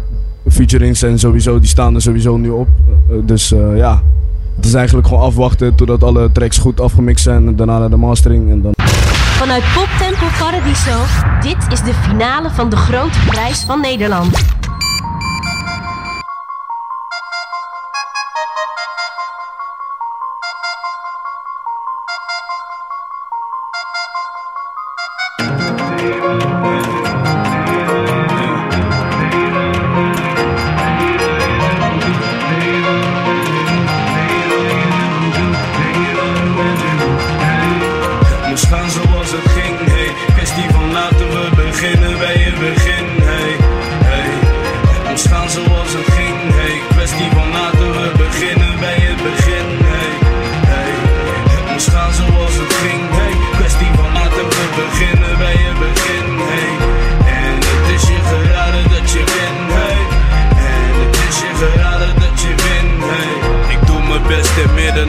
featurings zijn sowieso, die staan er sowieso nu op. Eh, dus eh, ja, het is eigenlijk gewoon afwachten totdat alle tracks goed afgemixt zijn. En daarna naar de mastering en dan... Vanuit Poptempel Paradiso, dit is de finale van de grote prijs van Nederland.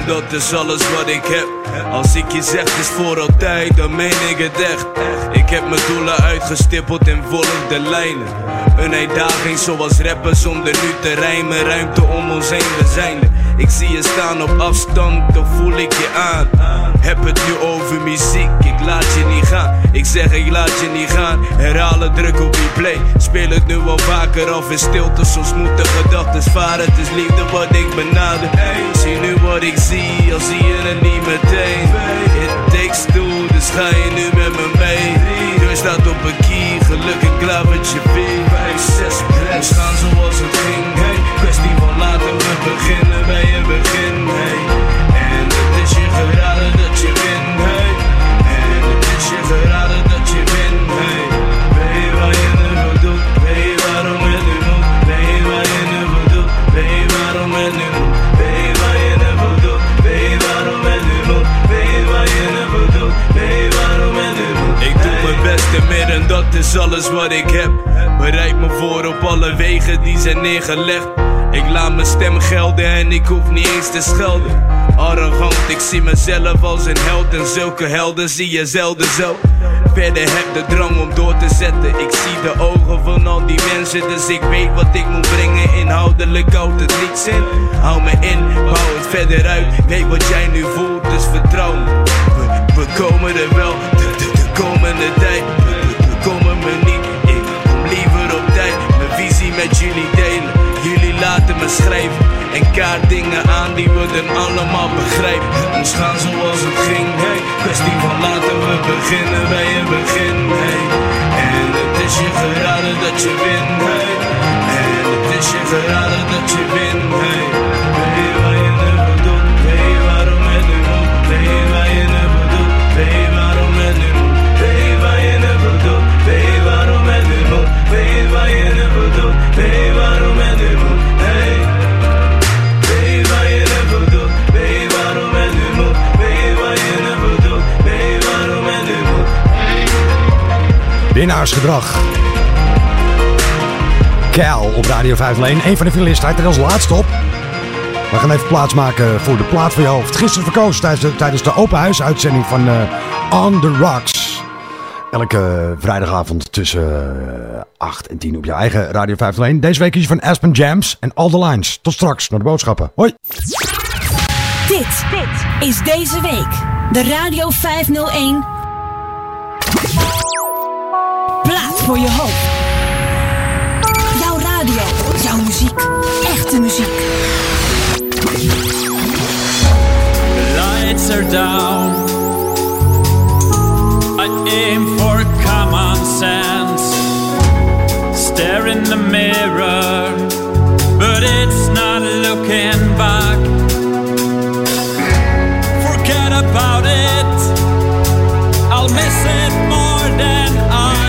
Dat is alles wat ik heb. Als ik je zeg is voor altijd, dan meen ik het echt. Ik heb mijn doelen uitgestippeld en volg de lijnen. Een uitdaging zoals rappen zonder nu te rijmen. Ruimte om ons heen, zijn. Ik zie je staan op afstand, dan voel ik je aan. Heb het nu over muziek, ik laat je niet gaan. Ik zeg ik laat je niet gaan, herhalen druk op replay. Speel het nu al vaker af in stilte, soms moeten gedachten varen. Het is liefde wat ik benader. Zie nu wat ik zie, al zie je het niet meteen. It takes two, dus ga je nu met me mee. Deur staat op een gelukkig klavertje 4, 5, 6, Moest gaan zoals het ging, hey. Kwestie van laten we beginnen bij het begin, hey. En het is je geraden is alles wat ik heb. Bereid me voor op alle wegen die zijn neergelegd. Ik laat mijn stem gelden en ik hoef niet eens te schelden. Arrogant, ik zie mezelf als een held en zulke helden zie je zelden zo. Verder heb de drang om door te zetten. Ik zie de ogen van al die mensen, dus ik weet wat ik moet brengen. Inhoudelijk houdt het niets in. Hou me in, bouw het verder uit. Weet wat jij nu voelt, dus vertrouw me. We, komen er wel, de, de, de komende tijd. Komen me niet, ik kom liever op tijd. Mijn visie met jullie delen. Jullie laten me schrijven en kaart dingen aan die we dan allemaal begrijpen. Moest gaan zoals het ging, hey. Kwestie van laten we beginnen bij het begin, hey. En het is je geraden dat je wint, hey. En het is je geraden dat je wint, hey. Winnaarsgedrag. Cal op Radio 501. Een van de finalisten. Hij treedt als laatste op. We gaan even plaatsmaken voor de plaat van je hoofd. Gisteren verkozen tijdens de, tijdens de open huisuitzending van eh, On The Rocks. Elke vrijdagavond tussen eh, 8 en 10 op je eigen Radio 501. Deze week je van Aspen Jams en All The Lines. Tot straks naar de boodschappen. Hoi. Dit, dit is deze week de Radio 501 Plaat voor je hoofd. Jouw radio, jouw muziek, echte muziek. The lights are down. I aim for common sense. Stare in the mirror, but it's not looking back. Forget about it. I'll miss it more than I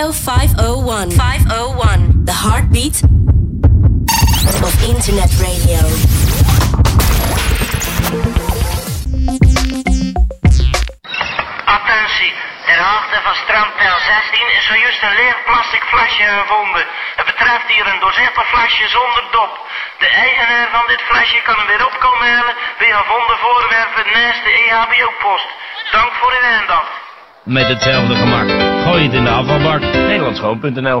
Radio 501. 501. The heartbeat of internet radio. Attentie, ter hoogte van strandpijl 16 is zojuist een leeg plastic flesje gevonden. Het betreft hier een doorzichtig flesje zonder dop. De eigenaar van dit flesje kan hem weer op komen halen via gevonden voorwerpen naast de EHBO-post. Dank voor uw aandacht. Met hetzelfde gemak. Gooi het in de afvalbak. Nederlandschoon.nl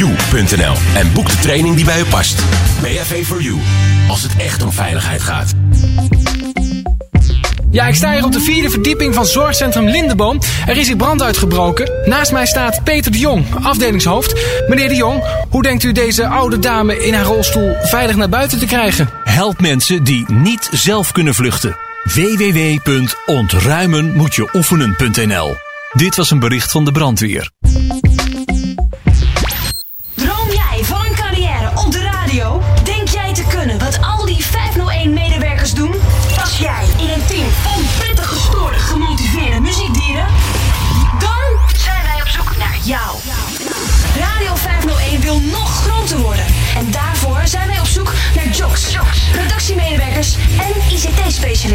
www.bav-4-u.nl en boek de training die bij u past. BHV for You, als het echt om veiligheid gaat. Ja, ik sta hier op de vierde verdieping van Zorgcentrum Lindeboom. Er is hier brand uitgebroken. Naast mij staat Peter de Jong, afdelingshoofd. Meneer de Jong, hoe denkt u deze oude dame in haar rolstoel veilig naar buiten te krijgen? Help mensen die niet zelf kunnen vluchten. www.ontruimenmoetjeoefenen.nl Dit was een bericht van de brandweer.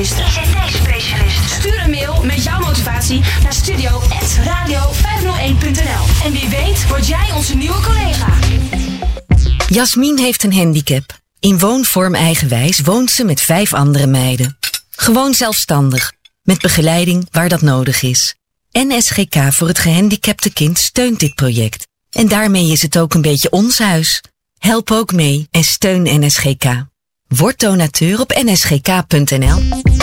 specialist ICT-specialist. Stuur een mail met jouw motivatie naar studio.radio501.nl. En wie weet word jij onze nieuwe collega. Jasmin heeft een handicap. In woonvorm eigenwijs woont ze met vijf andere meiden. Gewoon zelfstandig, met begeleiding waar dat nodig is. NSGK voor het gehandicapte kind steunt dit project. En daarmee is het ook een beetje ons huis. Help ook mee en steun NSGK. Word donateur op nsgk.nl.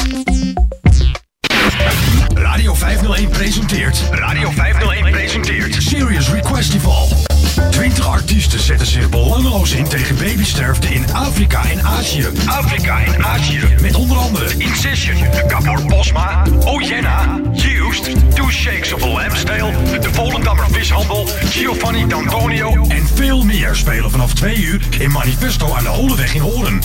Radio 501 presenteert. Radio 501 presenteert. Serious Requestival. 20 artiesten zetten zich belangeloos in tegen babysterfte in Afrika en Azië. Afrika en Azië. Met onder andere Incision, Gabor Bosma, Ojenna, Used, Two Shakes of a Lamb's de Volendammer Vishandel, Giovanni D'Antonio en veel meer spelen vanaf 2 uur in Manifesto aan de Holeweg in Hoorn.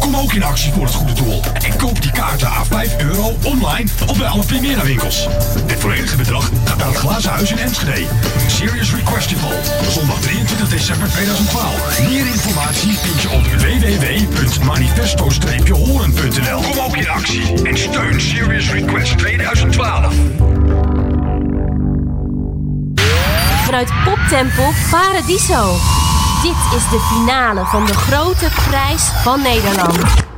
Kom ook in actie voor het goede doel en koop die kaarten aan 5 euro online of bij alle Primera winkels. Het volledige bedrag gaat naar het Glazen Huis in Enschede. Serious Requestival, zondag 23 december 2012. Meer informatie vind je op www.manifesto-horen.nl. Kom ook in actie en steun Serious Request 2012. Vanuit Poptempel Paradiso. Dit is de finale van de grote prijs van Nederland.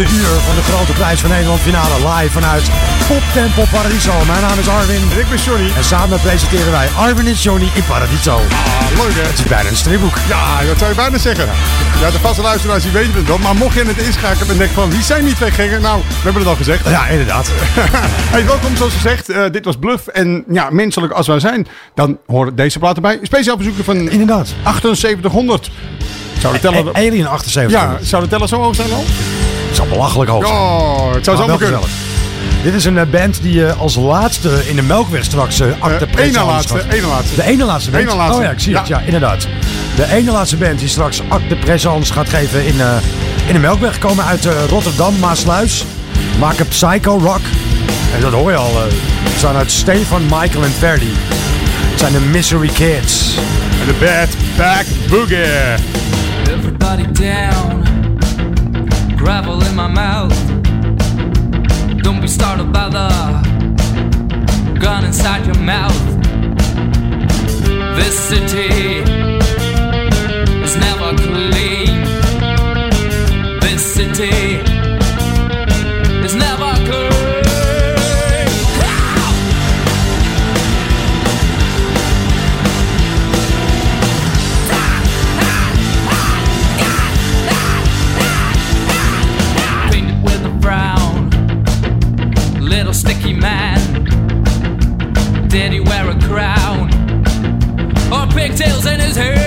Achtste uur van de Grote Prijs van Nederland finale. Live vanuit Pop Tempo Paradiso. Mijn naam is Arwin. En ik ben Johnny. En samen presenteren wij Arwin en Johnny in Paradiso. Ah, leuk hè? Het is bijna een stripboek. Ja, dat zou je bijna zeggen. Ja, de vaste luisteraars die weten het wel. Maar mocht je het inschakelen en denken van wie zijn die twee gekken? Nou, we hebben het al gezegd. Ja, inderdaad. hey, welkom zoals gezegd. Eh, dit was Bluff. En ja, menselijk als wij zijn, dan horen deze platen bij. Speciaal bezoeken van Inderdaad. 7800. Zou de teller... Alien 78. Ja, zou de teller zo hoog zijn al? Het zou belachelijk hoog zijn. Oh, het zou Maar zo kunnen. gezellig. Dit is een eh, band die eh, als laatste in de Melkweg straks uh, acte Eh, ene laatste, ene laatste. De ene laatste band? Ene laatste. Oh ja, ik zie Ja. het. Ja, inderdaad. De ene laatste band die straks acte présence gaat geven in, eh, in de Melkweg. Komen uit eh, Rotterdam, Maasluis. Maken psycho rock. En dat hoor je al. eh, Ze staan uit Stefan, Michael en Ferdy. Het zijn de Misery Kids. En de Bad Back Boogie. Everybody down, gravel in my mouth. Don't be startled by the gun inside your mouth. This city pigtails in his hair?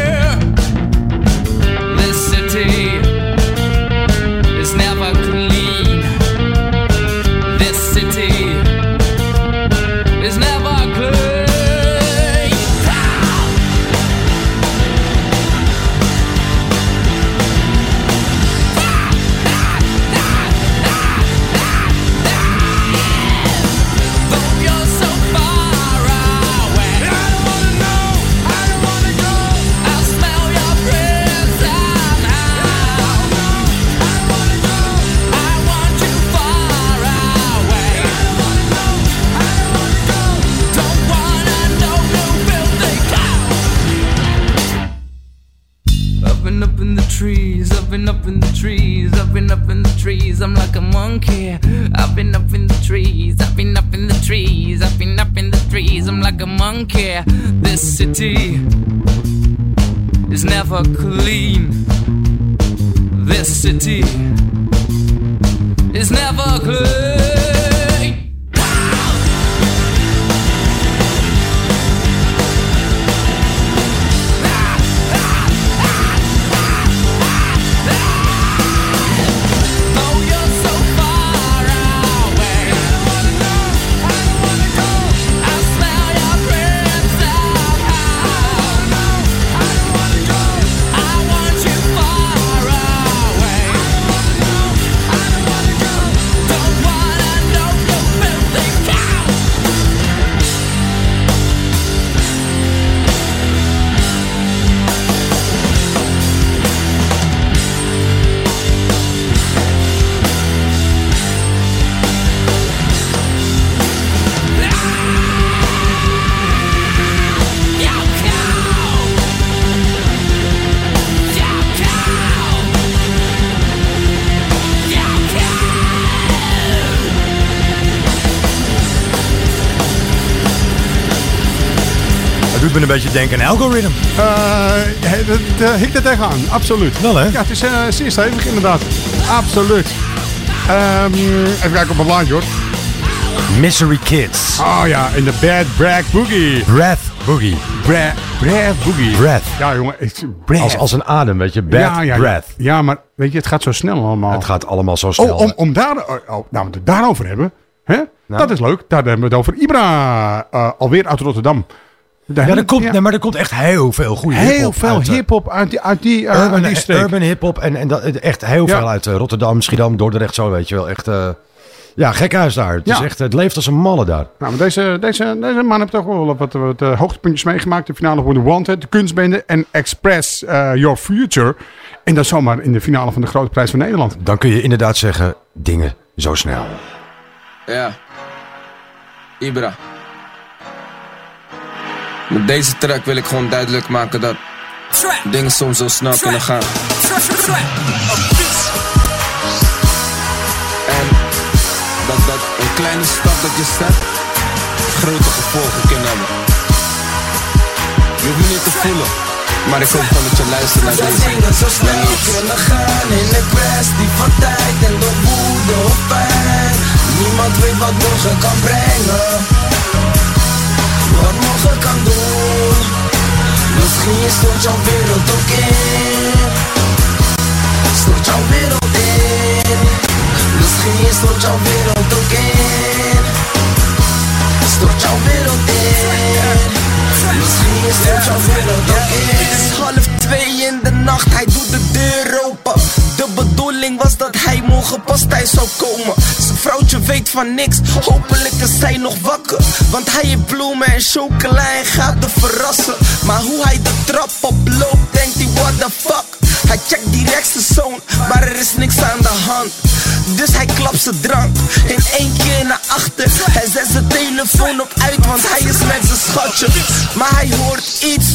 Like a monkey. This city is never clean. This city is never clean. Het doet me een Algorithm. Eh, dat uh, hikt er tegenaan, absoluut. Wel hè? Ja, het is eh, zeer stevig inderdaad. Absoluut. Ehm, even kijken op mijn blaadje hoor. Misery Kids. Oh ja, in de Bad Brag Boogie. Breath Boogie. Bra Brad Boogie. Breath. Ja jongen, breath. Als, als een adem, weet je. Bad ja, ja, breath. Ja. ja, maar weet je, het gaat zo snel allemaal. Het gaat allemaal zo snel. Oh, om, om daar, oh, oh, nou, het daarover hebben. Hè? Dat is leuk. Daar hebben we het over Ibra. eh, alweer uit Rotterdam. Ja, er komt, ja. nee, maar er komt echt heel veel goede heel hiphop veel uit, eh, hip-hop uit die, uit die, eh, urban, uit die streek. urban hip-hop en, en dat, echt heel Ja. veel uit eh, Rotterdam, Schiedam, Dordrecht, zo weet je wel. Echt, eh, ja, gek huis daar. Het, is echt, het leeft als een malle daar. Nou, maar deze, deze, deze man heeft toch wel wat, wat hoogtepuntjes meegemaakt. De finale voor de Wanted, de kunstbende en Express eh, Your Future. En dat zomaar in de finale van de Grote Prijs van Nederland. Dan kun je inderdaad zeggen, dingen zo snel. Ja. Ibra. Met deze track wil ik gewoon duidelijk maken dat dingen soms zo snel kunnen gaan. En dat, dat een kleine stap dat je zet grote gevolgen kunnen hebben. Je hoeft niet te voelen. Maar ik hoop gewoon dat je luistert naar deze dingen zo snel kunnen gaan in de kwestie van tijd en door woede of pijn. Niemand weet wat morgen kan brengen kan doen. Misschien stort jouw wereld ook in, stort jouw wereld in. Misschien stort jouw wereld ook in, stort jouw wereld in. Misschien stort jouw wereld ook in. Het is half twee in de nacht, hij doet de deur open. De bedoeling was dat hij morgen pas thuis zou komen. Zijn vrouwtje weet van niks, hopelijk is zij nog wakker. Want hij heeft bloemen en chocola en gaat de verrassen. Maar hoe hij de trap oploopt, denkt hij what the fuck. Hij checkt direct zijn zoon, maar er is niks aan de hand. Dus hij klapt zijn drank in één keer naar achter. Hij zet zijn telefoon op uit, want hij is met zijn schatje. Maar hij hoort iets.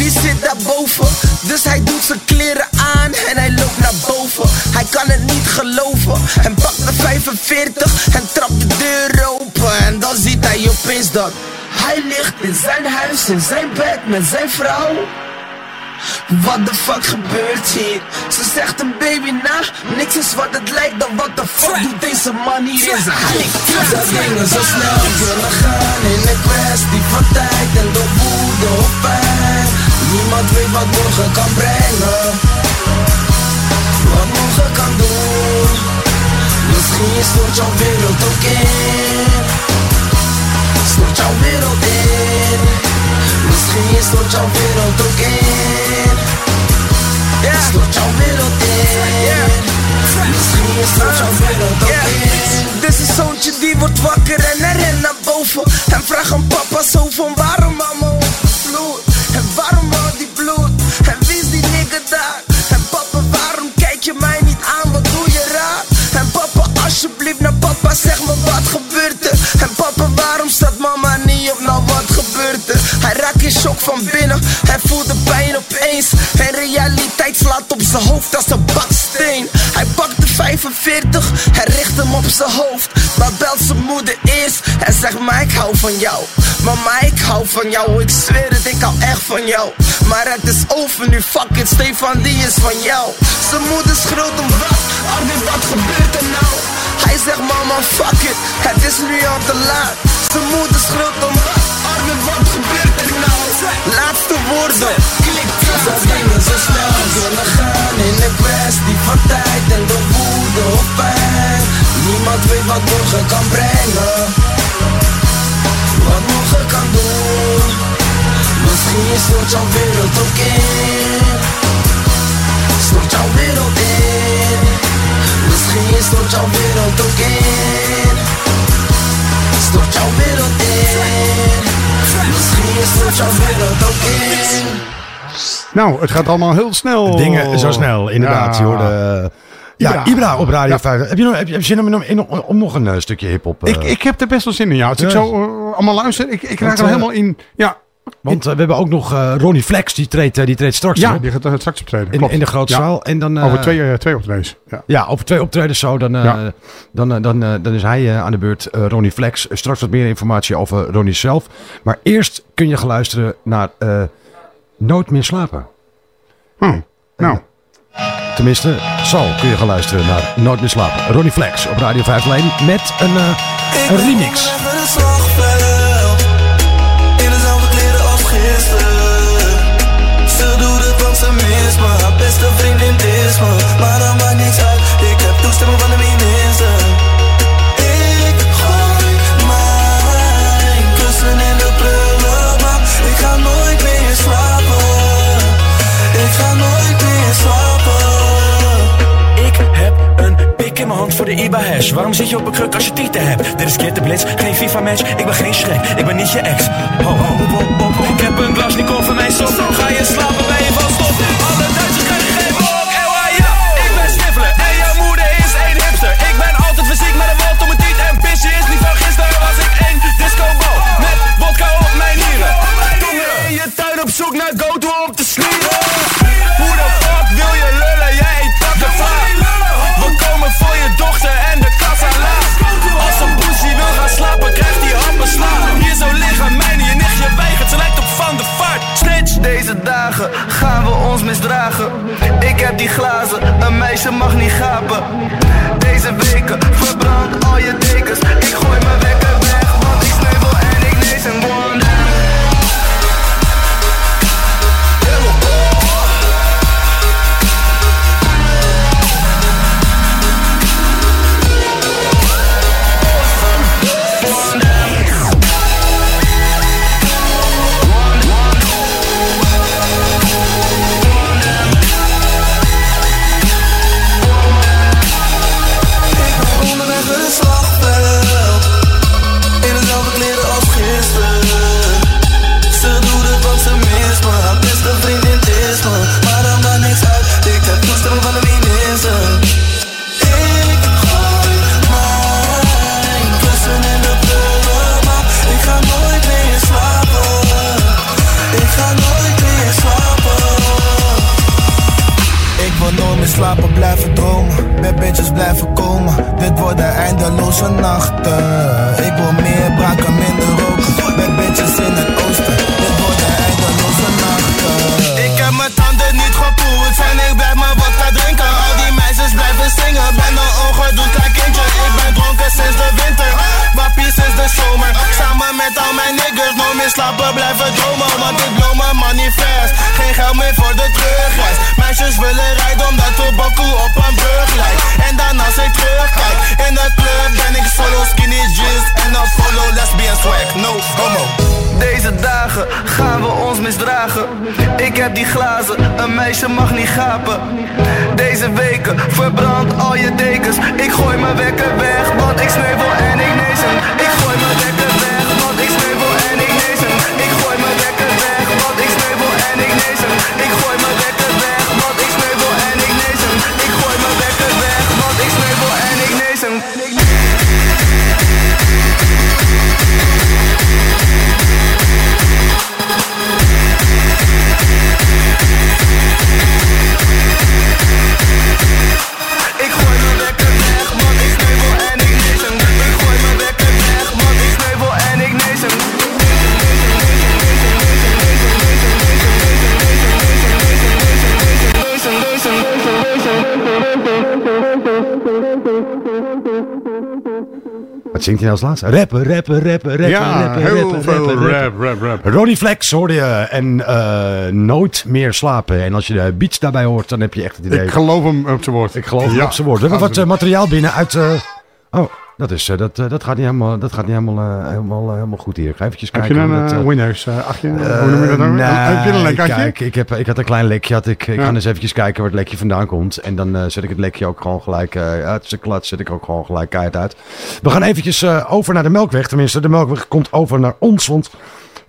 Wie zit daarboven? Dus hij doet zijn kleren aan en hij loopt naar boven. Hij kan het niet geloven en pakt de 45 en trapt de deur open. En dan ziet hij opeens dat hij ligt in zijn huis, in zijn bed met zijn vrouw. Wat de fuck gebeurt hier? Ze zegt een baby na, niks is wat het lijkt dan wat de fuck doet deze man hier in zijn huis? Dat dingen zo snel kunnen gaan in een kwestie van tijd en door woede of pijn. Niemand weet wat morgen kan brengen, wat morgen kan doen. Misschien stort jouw wereld ook in, stort jouw wereld in. Misschien stort jouw wereld ook in. Ja. Stort jouw wereld in. Misschien stort jouw wereld ook in. Dit is een zoontje die wordt wakker en hij rent naar boven. En vraagt aan papa zo van waarom mama vloed. En waarom al die bloed. En wie is die nigger daar? En papa waarom kijk je mij niet aan, wat doe je raar? En papa alsjeblieft naar papa zeg me wat gebeurt er? En papa waarom staat mama niet op nou wat gebeurt er? Hij raakt in shock van binnen, hij voelt de pijn opeens En realiteit slaat op zijn hoofd als een baksteen Hij pakt de 45, hij richt hem op zijn hoofd Maar belt zijn moeder eerst en zegt maar ik hou van jou Mama ik hou van jou, ik zweer het ik hou echt van jou. Maar het is over nu, fuck it, Stefan die is van jou. Zijn moeder schreeuwt om wat, Armin wat gebeurt er nou? Hij zegt mama fuck it, het is nu al te laat. Zijn moeder schreeuwt om wat, Armin wat gebeurt er nou? Laatste woorden, klik Dat dingen zo snel kunnen gaan in een kwestie van tijd en door woede of pijn. Niemand weet wat morgen kan brengen Misschien stort jouw wereld ook in Stort jouw wereld in Misschien stort jouw wereld ook in Stort jouw wereld in Misschien stort jouw wereld ook in Nou, het gaat allemaal heel snel. Dingen zo snel, inderdaad. Ja. Je hoorde, ja, Ibra. Ibra, op Radio Ja. 5. Heb je, nog, heb je heb je zin om, om, om nog een eh, stukje hip-hop? eh, Ik, ik heb er best wel zin in, ja. Als ik zo eh, allemaal luister, ik, ik raak Want, er eh, helemaal in. Ja, Want eh, we hebben ook nog eh, Ronnie Flex, die treedt, eh, die treedt straks ja op. die gaat straks optreden. In, in de grote Ja. zaal. En dan, eh, Over twee, twee optredens. Ja. Ja, over twee optredens zo. Dan, eh, Ja. dan, dan, eh, dan is hij eh, aan de beurt, Ronnie Flex. Straks wat meer informatie over Ronnie zelf. Maar eerst kun je gaan luisteren naar eh, Nooit meer slapen. Nou. Tenminste, zo kun je gaan luisteren naar Nooit meer slapen. Ronnie Flex op Radio 5 Lijn met een, eh, een remix. Voor de IBA-hash. Waarom zit je op een kruk als je tieten hebt? Dit is Kid de Blitz, geen FIFA-match. Ik ben geen Shrek, ik ben niet je ex. Ik heb een glas, komt van mij zo. Ga je slapen bij je van stof? heb die glazen, een meisje mag niet gapen. Deze weken verbrand al je dekens, ik gooi me weg. Blijven dromen. Bitches blijven komen. Dit worden eindeloze nachten. Ik wil meer braken, minder roken. Met bitches in het oosten. Dit worden eindeloze nachten. Ik heb mijn tanden niet gepoeld En ik blijf maar vodka drinken. Al die meisjes blijven zingen. Ben een Samen met al mijn niggas Nooit meer slapen, blijven dromen. Want ik blow mijn manifest Geen geld meer voor de terugreis. Meisjes willen rijden omdat tobacco op een brug lijkt. En dan als ik terugkijk In de club ben ik solo skinny jeans En een follow lesbian swag, no homo. Deze dagen gaan we ons misdragen. Ik heb die glazen, een meisje mag niet gapen. Deze weken verbrand al je dekens. Ik gooi mijn wekker weg, want ik sneuvel en ik nees Wat zingt hij nou als laatste? Rappen, rappen, rappen, rappen, Ja, rappen, heel rappen, veel rappen, rap, rappen. rap, rap. Ronnie Flex hoorde je en eh, nooit meer slapen. En als je de beats daarbij hoort, dan heb je echt het idee. Ik geloof hem op zijn woord. Ik geloof hem op zijn woord. We hebben wat eh, materiaal binnen uit... eh, oh, dat, is, eh, dat, eh, dat gaat niet helemaal, dat gaat niet helemaal, eh, helemaal, helemaal goed hier. Ik ga eventjes Heb kijken. je een hoe dat, Windows 8? eh, Hoe noem je dat nou? nee, Heb je een? Kijk, ik, heb, ik had een klein lekje. Had ik, ik Ja. ga eens eventjes kijken waar het lekje vandaan komt. En dan zet ik het lekje ook gewoon gelijk uit zijn klats. Zet ik ook gewoon gelijk keihard uit. We gaan eventjes over naar de Melkweg. Tenminste, de Melkweg komt over naar ons. Want we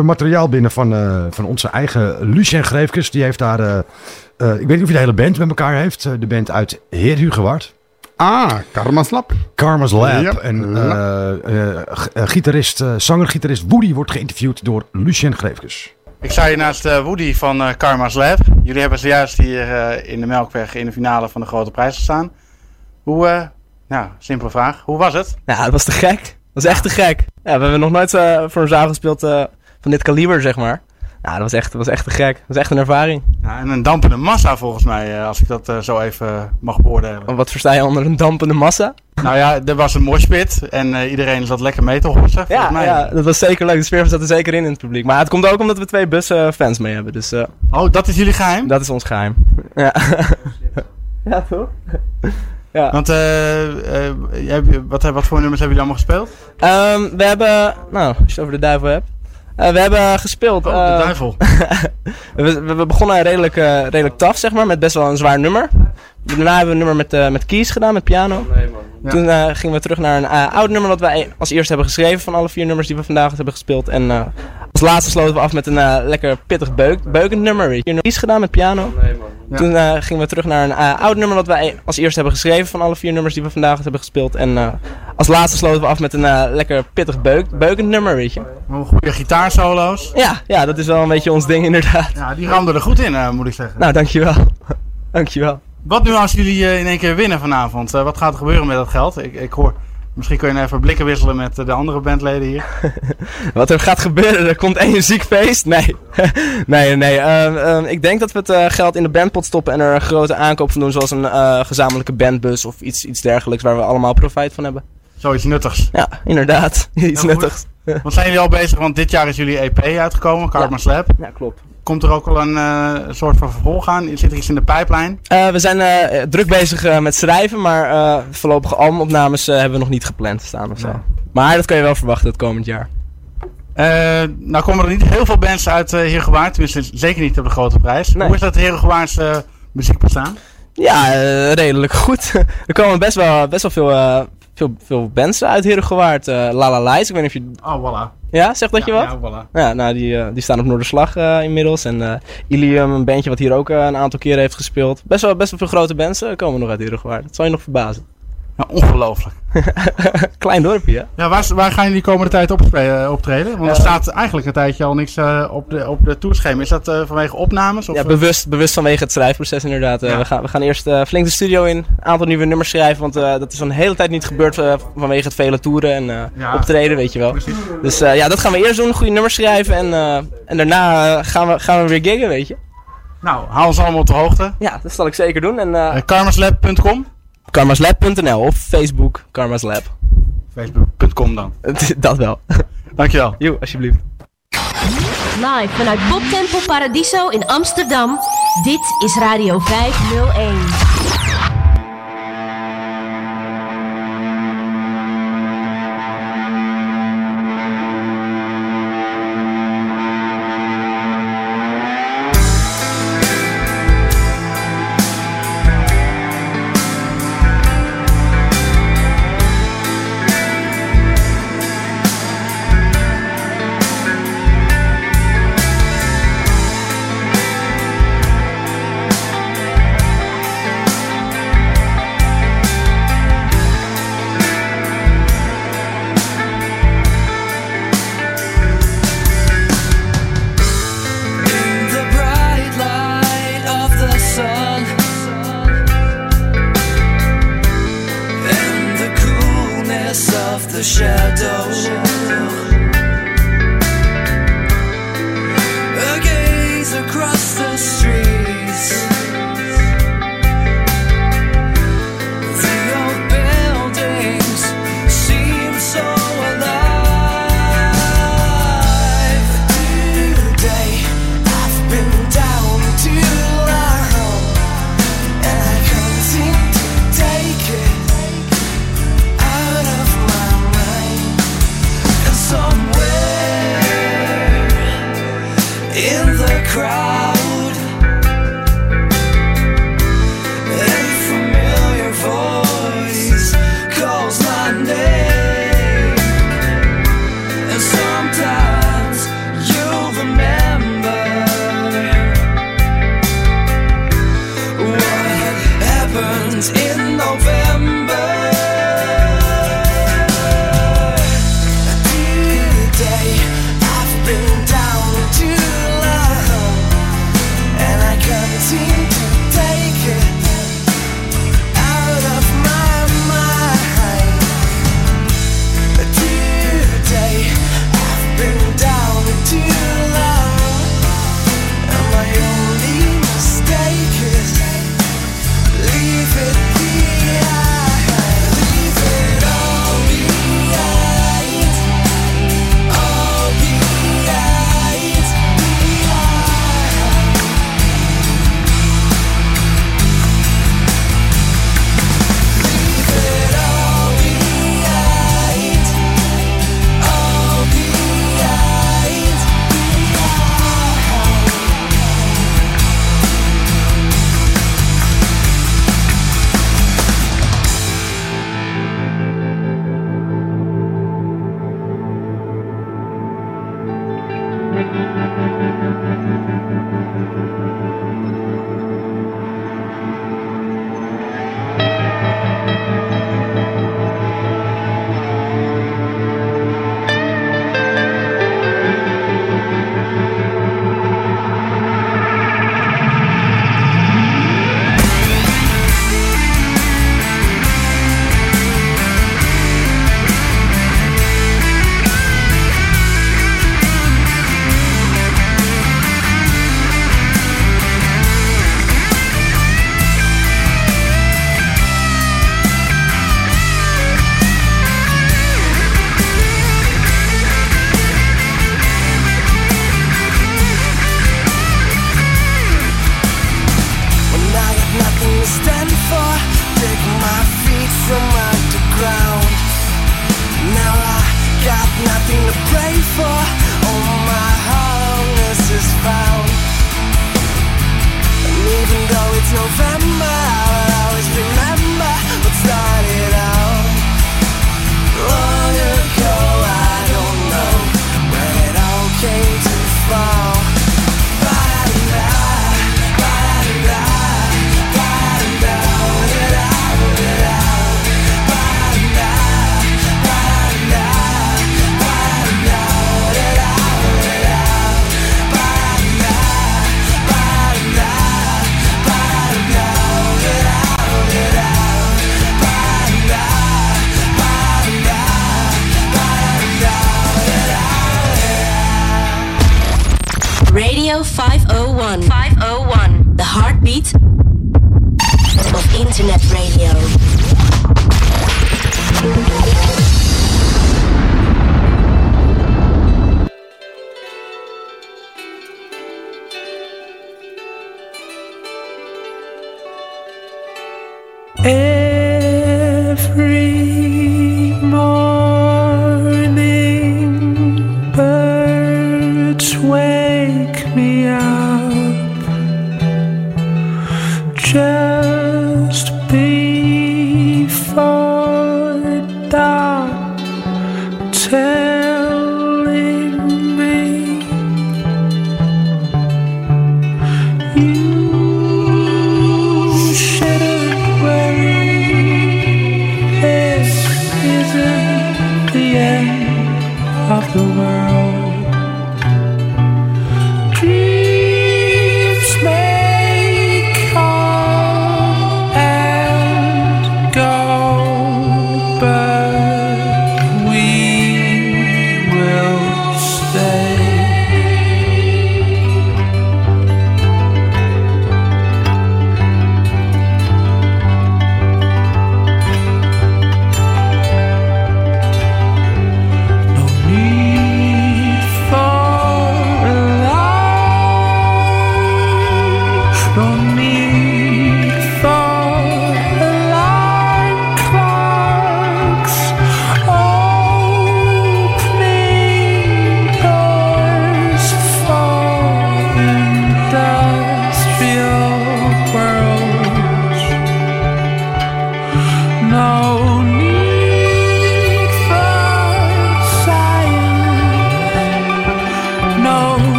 hebben materiaal binnen van, van onze eigen Lucien Greefkes. Die heeft daar... ik weet niet of hij de hele band met elkaar heeft. De band uit Heer Hugewart. Ah, Karma's Lab. Karma's Lab. En eh, eh, eh, gitarist, eh, zanger-gitarist Woody wordt geïnterviewd door Lucien Greefkes. Ik sta hier naast eh, Woody van eh, Karma's Lab. Jullie hebben zojuist hier eh, in de Melkweg in de finale van de Grote Prijs gestaan. Hoe, eh, nou, simpele vraag. Hoe was het? Ja, dat was te gek. Dat was echt te gek. Ja, we hebben nog nooit eh, voor een zaal gespeeld eh, van dit kaliber, zeg maar. Ja, dat was echt, dat was echt te gek. Dat was echt een ervaring. Ja, en een dampende massa volgens mij, eh, als ik dat eh, zo even mag beoordelen. Wat versta je onder een dampende massa? Nou ja, er was een moshpit en eh, iedereen zat lekker mee te hossen. Ja, mij. ja, dat was zeker leuk. De sfeer zat er zeker in in het publiek. Maar het komt ook omdat we twee bussen fans mee hebben. Dus, eh, oh, dat is jullie geheim? Dat is ons geheim. Ja, ja toch? Ja. Want eh, eh, wat, wat voor nummers hebben jullie allemaal gespeeld? Ehm, we hebben, nou, als je het over de duivel hebt. Eh, we hebben gespeeld. Oh, de eh, duivel. we, we, begonnen redelijk, eh redelijk taf, zeg maar, met best wel een zwaar nummer. Daarna hebben we een nummer met, eh, met keys gedaan, met piano. Ja. Toen eh, gingen we terug naar een eh, oud nummer dat wij als eerste hebben geschreven van alle vier nummers die we vandaag hebben gespeeld. En eh, als laatste sloten we af met een eh, lekker pittig beuk, beukend nummer. Weet je. Keys gedaan met piano. Ja. Toen eh, gingen we terug naar een eh, oud nummer dat wij als eerste hebben geschreven van alle vier nummers die we vandaag hebben gespeeld. En eh, als laatste sloten we af met een eh, lekker pittig beuk, beukend nummer, weet je. Goede gitaarsolo's. Ja, ja, dat is wel een beetje ons ding inderdaad. Ja, die ramden er goed in, eh, moet ik zeggen. Nou, dankjewel. dankjewel. Wat nu als jullie eh, in één keer winnen vanavond? Eh, wat gaat er gebeuren met dat geld? Ik, ik hoor Misschien kun je even blikken wisselen met eh, de andere bandleden hier. Wat er gaat gebeuren, er komt één muziekfeest? Nee. nee, nee. ehm, ehm, ik denk dat we het geld in de bandpot stoppen en er een grote aankoop van doen. Zoals een gezamenlijke bandbus of iets, iets dergelijks waar we allemaal profijt van hebben. Zoiets nuttigs. Ja, inderdaad. Iets nuttigs. Want zijn jullie al bezig? Want dit jaar is jullie EP uitgekomen, Karma's Lab. Ja, klopt. Komt er ook al een eh, soort van vervolg aan? Zit er iets in de pijplijn? Eh, we zijn eh, druk bezig met schrijven, maar voorlopige albumopnames hebben we nog niet gepland staan of zo. Nee. Maar dat kan je wel verwachten het komend jaar. Nou komen er niet heel veel bands uit uh, Heergewaard. Tenminste, zeker niet op de grote prijs. Hoe is dat Heergewaards uh, muziek bestaan? Ja, redelijk goed. er komen best wel, best wel veel, veel, veel bands uit Herengewaard. Uh, Lala Lies, ik weet niet of je... Oh, voilà. Ja, zegt dat je wat? Ja, voilà. Ja, nou, die, eh, die staan op Noorderslag eh, inmiddels. En eh, Ilium, een bandje wat hier ook eh, een aantal keren heeft gespeeld. Best wel, best wel veel grote eh, komen nog uit Herengewaard. Dat zal je nog verbazen. Ja, ongelooflijk. Klein dorpje, hè? Ja, waar, waar gaan jullie de komende tijd optreden? optreden? Want er Eh, staat eigenlijk een tijdje al niks eh, op de, op de tourschema. Is dat eh, vanwege opnames? Of, Ja, eh? bewust, bewust vanwege het schrijfproces inderdaad. Eh, we, gaan, we gaan eerst eh, flink de studio in, een aantal nieuwe nummers schrijven. Want eh, dat is al een hele tijd niet gebeurd eh, vanwege het vele toeren en eh, Ja. optreden, weet je wel. Dus eh, ja, dat gaan we eerst doen, goede nummers schrijven. En, eh, en daarna eh, gaan, we, gaan we weer giggen, weet je. Nou, hou ons allemaal op de hoogte. Ja, dat zal ik zeker doen. En, eh karmaslab.com? Karmaslab.nl of Facebook, Karmaslab. Facebook.com dan. dat wel. Dankjewel. Jo, alsjeblieft. Live vanuit Poptempel Paradiso in Amsterdam. Dit is Radio 501.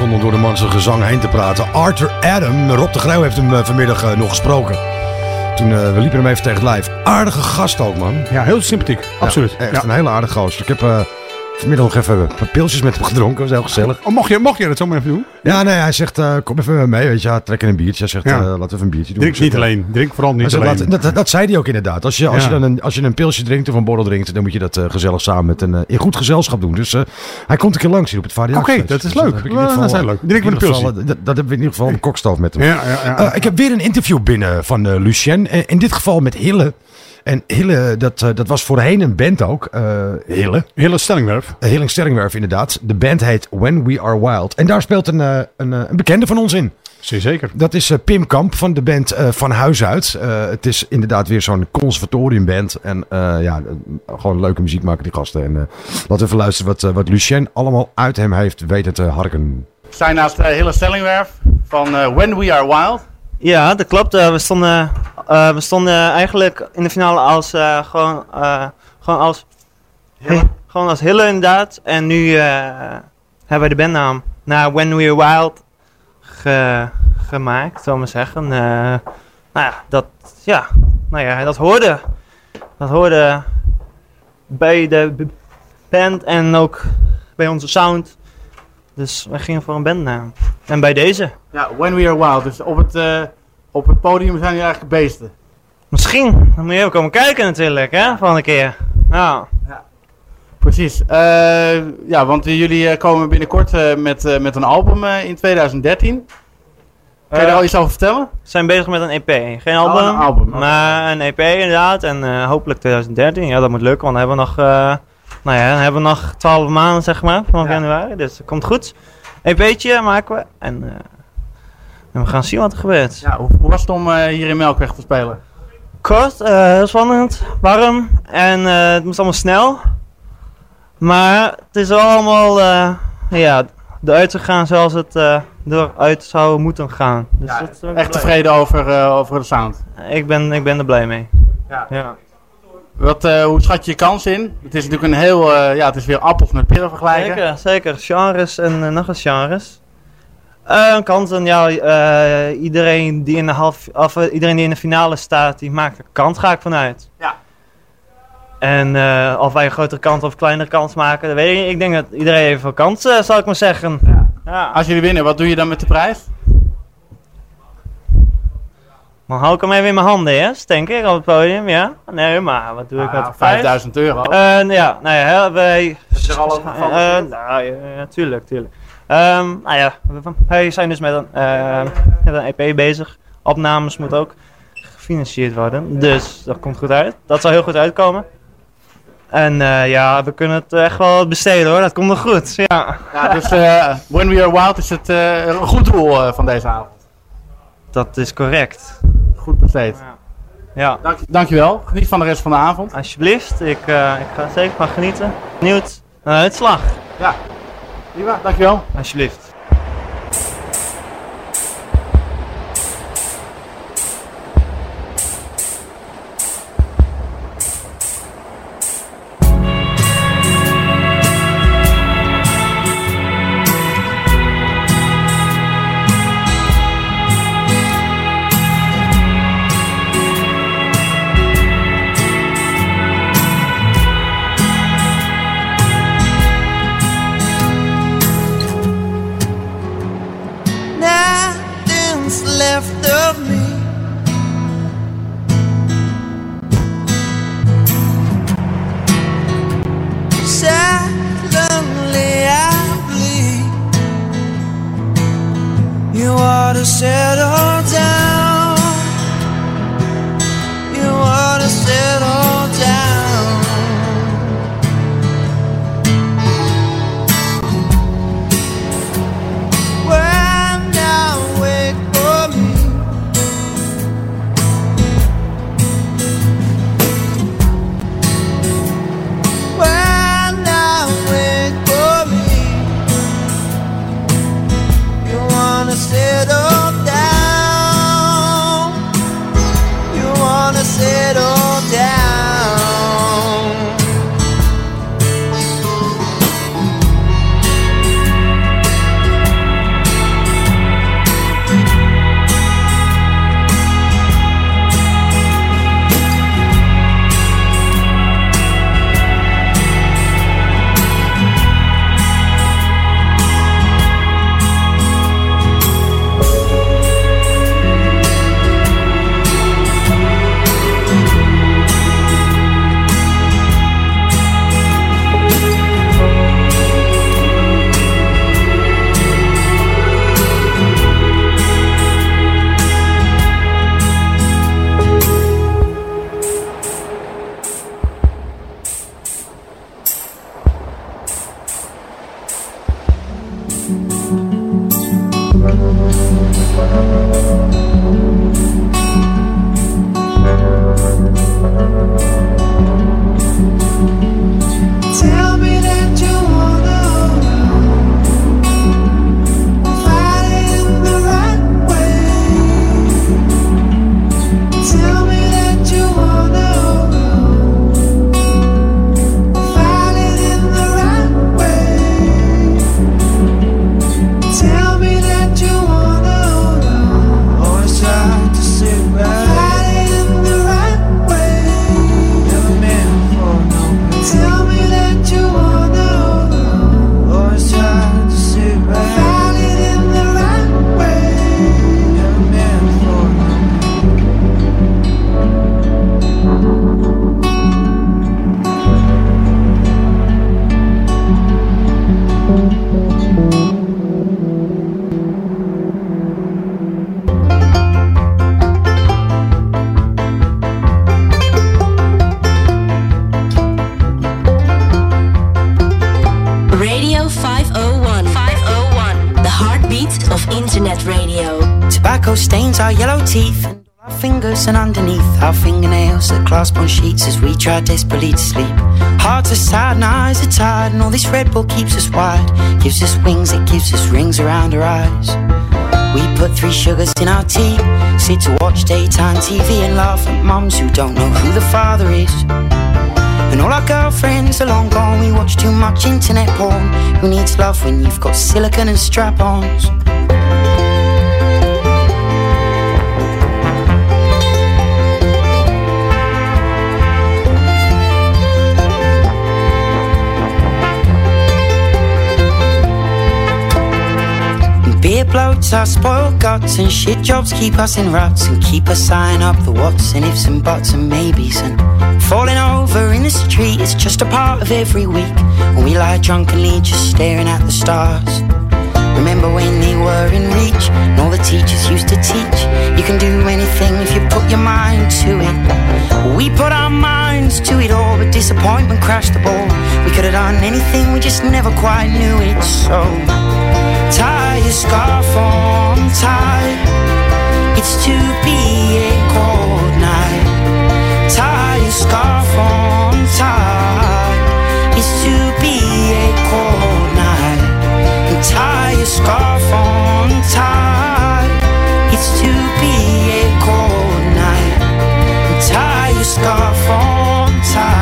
Om door de man zijn gezang heen te praten. Arthur Adam, Rob de Gruij heeft hem eh, vanmiddag eh, nog gesproken. Toen eh, we liepen hem even tegen het lijf. Aardige gast ook, man. Ja, heel sympathiek. Absoluut. echt Ja. een hele aardige gozer. Ik heb vanmiddag nog even een paar pilsjes met hem gedronken. Dat was heel gezellig. Oh, mocht, je, mocht je dat zomaar even doen? Ja, nee, hij zegt, eh, kom even mee, weet je, trek in een biertje. Hij zegt, Ja. eh, laten we even een biertje doen. Drink niet zeg, alleen. Drink vooral niet zegt, alleen. dat, dat zei hij ook inderdaad. Als je, als, Ja. je dan een, als je een pilsje drinkt of een borrel drinkt, dan moet je dat eh, gezellig samen met een, eh, in goed gezelschap doen. Dus eh, hij komt een keer langs hier op het variatie. Oké, dat is leuk. ieder Ja, geval, dat is eh, leuk. Drink met een geval, eh, Dat, dat hebben we in ieder geval een kokstoof met hem. Ja, ja, ja. Eh, ik heb weer een interview binnen van eh, Lucien. Eh, in dit geval met Hille. En Hille, dat, eh, dat was voorheen een band ook. eh, Hille. Hille Stellingwerf. Uh, Hille Stellingwerf, inderdaad. De band heet When We Are Wild. En daar speelt een, eh, een, eh, een bekende van ons in. Zeker. Dat is eh, Pim Kamp van de band eh, Van Huis Uit. Eh, het is inderdaad weer zo'n conservatoriumband. En eh, ja, eh, gewoon leuke muziek maken die gasten. En eh, laten we even luisteren wat, eh, wat Lucien allemaal uit hem heeft weten te harken. We zijn naast hele stellingwerf van eh, When We Are Wild. Ja, dat klopt. Eh, we, stonden, eh, we stonden eigenlijk in de finale als eh, gewoon, eh, gewoon als gewoon als Hille inderdaad. En nu hebben wij de bandnaam naar When We Are Wild ge- gemaakt, zal ik maar zeggen. Nou ja, dat, ja, nou ja, dat hoorde. Dat hoorde bij de band en ook bij onze sound. Dus wij gingen voor een bandnaam. En bij deze. Ja, When We Are Wild. Dus op het, op het podium zijn hier eigenlijk beesten. Misschien. Dan moet je even komen kijken natuurlijk, hè, van een keer. Nou. Precies. Eh, ja, want jullie eh, komen binnenkort eh, met, met een album in 2013. Kan je daar al iets over vertellen? We zijn bezig met een EP. Geen Oh, album, een album, maar een EP inderdaad. En hopelijk 2013. Ja, dat moet lukken, want dan hebben we nog, nou ja, dan hebben we nog 12 maanden zeg maar, vanaf januari. Dus dat komt goed. EP'tje maken we en, en we gaan zien wat er gebeurt. Ja, hoe, hoe was het om eh, hier in Melkweg te spelen? Kort, eh, heel spannend, warm en eh, het moest allemaal snel. Maar het is wel allemaal ja, eruit gegaan zoals het eruit zou moeten gaan. Dus Ja, dat echt blij. tevreden over, over de sound. Ik ben, ik ben er blij mee. Ja. ja. Wat, hoe schat je je kans in? Het is natuurlijk een heel, ja, het is weer appels met peren vergelijken. Zeker, zeker. Genres en nog eens genres. Eh kansen, ja, eh, iedereen, die in de half, of, eh, iedereen die in de finale staat, die maakt een kans, ga ik vanuit. Ja. En eh, of wij een grotere kans of kleinere kans maken, dat weet ik niet. Ik denk dat iedereen even veel kans, eh, zal ik maar zeggen. Ja. Als jullie winnen, wat doe je dan met de prijs? Dan hou ik hem even in mijn handen eerst, denk ik, op het podium, ja. Nee, maar wat doe ik met de prijs? 5000 euro. Eh, ja, nou ja, wij... Heb je er al over Eh, gefantaseerd? nou ja, ja, tuurlijk, tuurlijk. Ehm, nou ja, we- wij zijn dus met een, eh, met een EP bezig. Opnames moeten ook gefinancierd worden, dus dat komt goed uit. Dat zal heel goed uitkomen. En eh, ja, we kunnen het echt wel besteden hoor, dat komt nog goed, ja. Ja, dus eh, When We Are Wild is het eh, een goed doel van deze avond. Dat is correct. Goed besteed. Ja. Dank, dankjewel. Geniet van de rest van de avond. Alsjeblieft, ik, ik ga zeker van genieten. Benieuwd naar de uitslag. Ja. Prima, dankjewel. Alsjeblieft. Try desperately to sleep. Hearts are sad and eyes are tired and all this Red Bull keeps us wide. Gives us wings, it gives us rings around our eyes. We put three sugars in our tea, sit to watch daytime TV and laugh at mums who don't know who the father is. And all our girlfriends are long gone. We watch too much internet porn. Who needs love when you've got silicon and strap-ons? Hearts are spoiled guts, and shit jobs keep us in ruts and keep us signing up the whats and ifs and buts and maybes. And falling over in the street is just a part of every week when we lie drunkenly just staring at the stars. Remember when they were in reach and all the teachers used to teach you can do anything if you put your mind to it. We put our minds to it all, but disappointment crashed the ball. We could have done anything, we just never quite knew it. So tie your scarf on tight. It's to be a cold night. Tie your scarf on tight. It's to be a cold night. And tie your scarf on tight. It's to be a cold night. And tie your scarf on tight.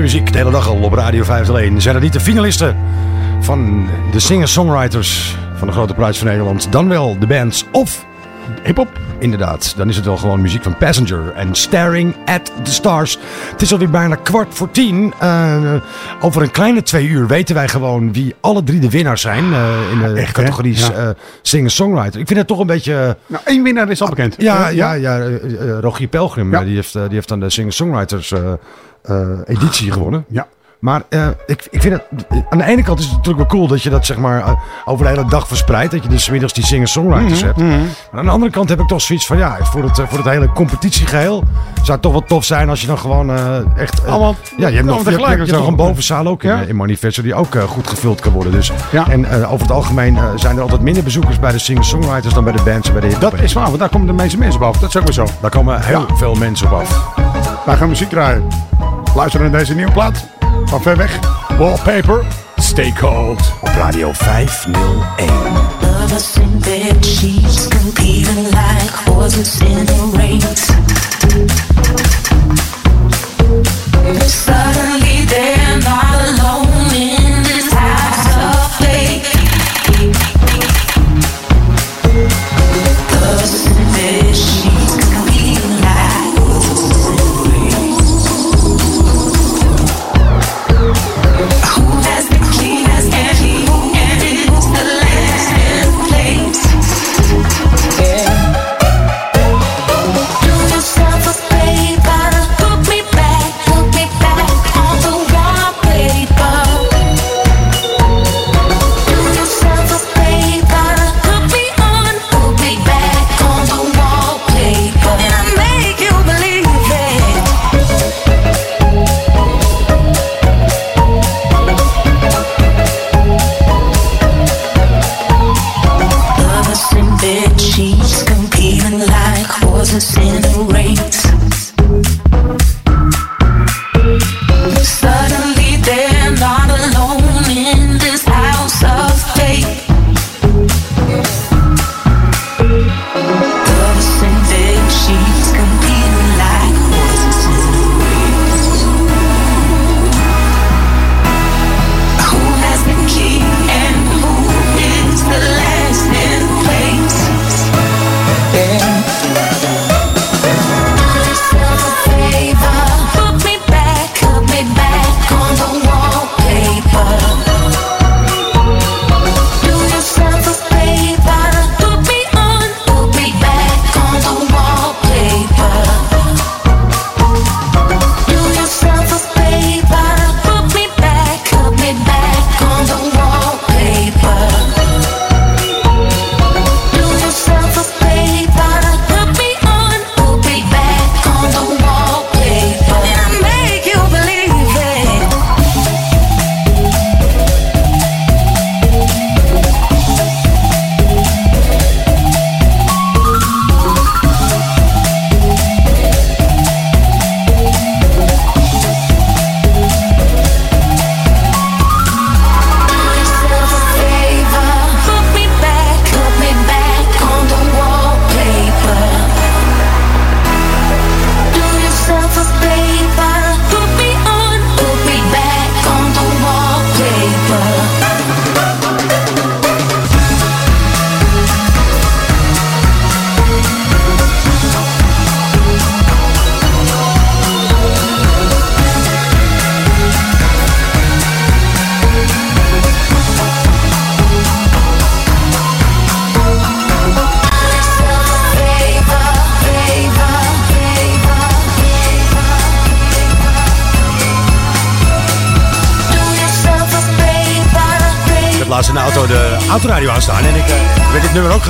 Mooie muziek, de hele dag al op Radio 501. Zijn er niet de finalisten van de singer-songwriters van de Grote Prijs van Nederland? Dan wel de bands of hip-hop. Inderdaad, dan is het wel gewoon muziek van Passenger en Staring at the Stars. Het is alweer bijna kwart voor tien. Eh, over een kleine twee uur weten wij gewoon wie alle drie de winnaars zijn eh, in de Echt, categorie Ja. eh, singer-songwriter. Ik vind het toch een beetje... Nou, één winnaar is al bekend. Ja, ja, ja. eh, Rogier Pelgrim, die, heeft, die heeft dan de singer-songwriters editie gewonnen. Ja. Maar eh, ik, ik vind het... Aan de ene kant is het natuurlijk wel cool dat je dat zeg maar eh, over de hele dag verspreidt. Dat je dus middags die singer-songwriters Mhm, hebt. mhm. Maar aan de andere kant heb ik toch zoiets van... Ja, voor het, eh, voor het hele competitiegeheel zou het toch wel tof zijn als je dan gewoon eh, echt... eh, Allemaal- ja, je hebt nog, je hebt, je hebt nog een bovenzaal ook in, Ja? eh, in Manifesto die ook eh, goed gevuld kan worden. Dus, En eh, over het algemeen eh, zijn er altijd minder bezoekers bij de singer-songwriters dan bij de bands en bij de Dat is waar, want daar komen de meeste mensen op af. Dat is ook weer zo. Daar komen heel veel mensen op af. Wij gaan muziek draaien. Luister naar deze nieuwe plaat. Van ver weg. Wallpaper. Stay cold. Op Radio 501. Lovers in bed sheets competing like horses in a race.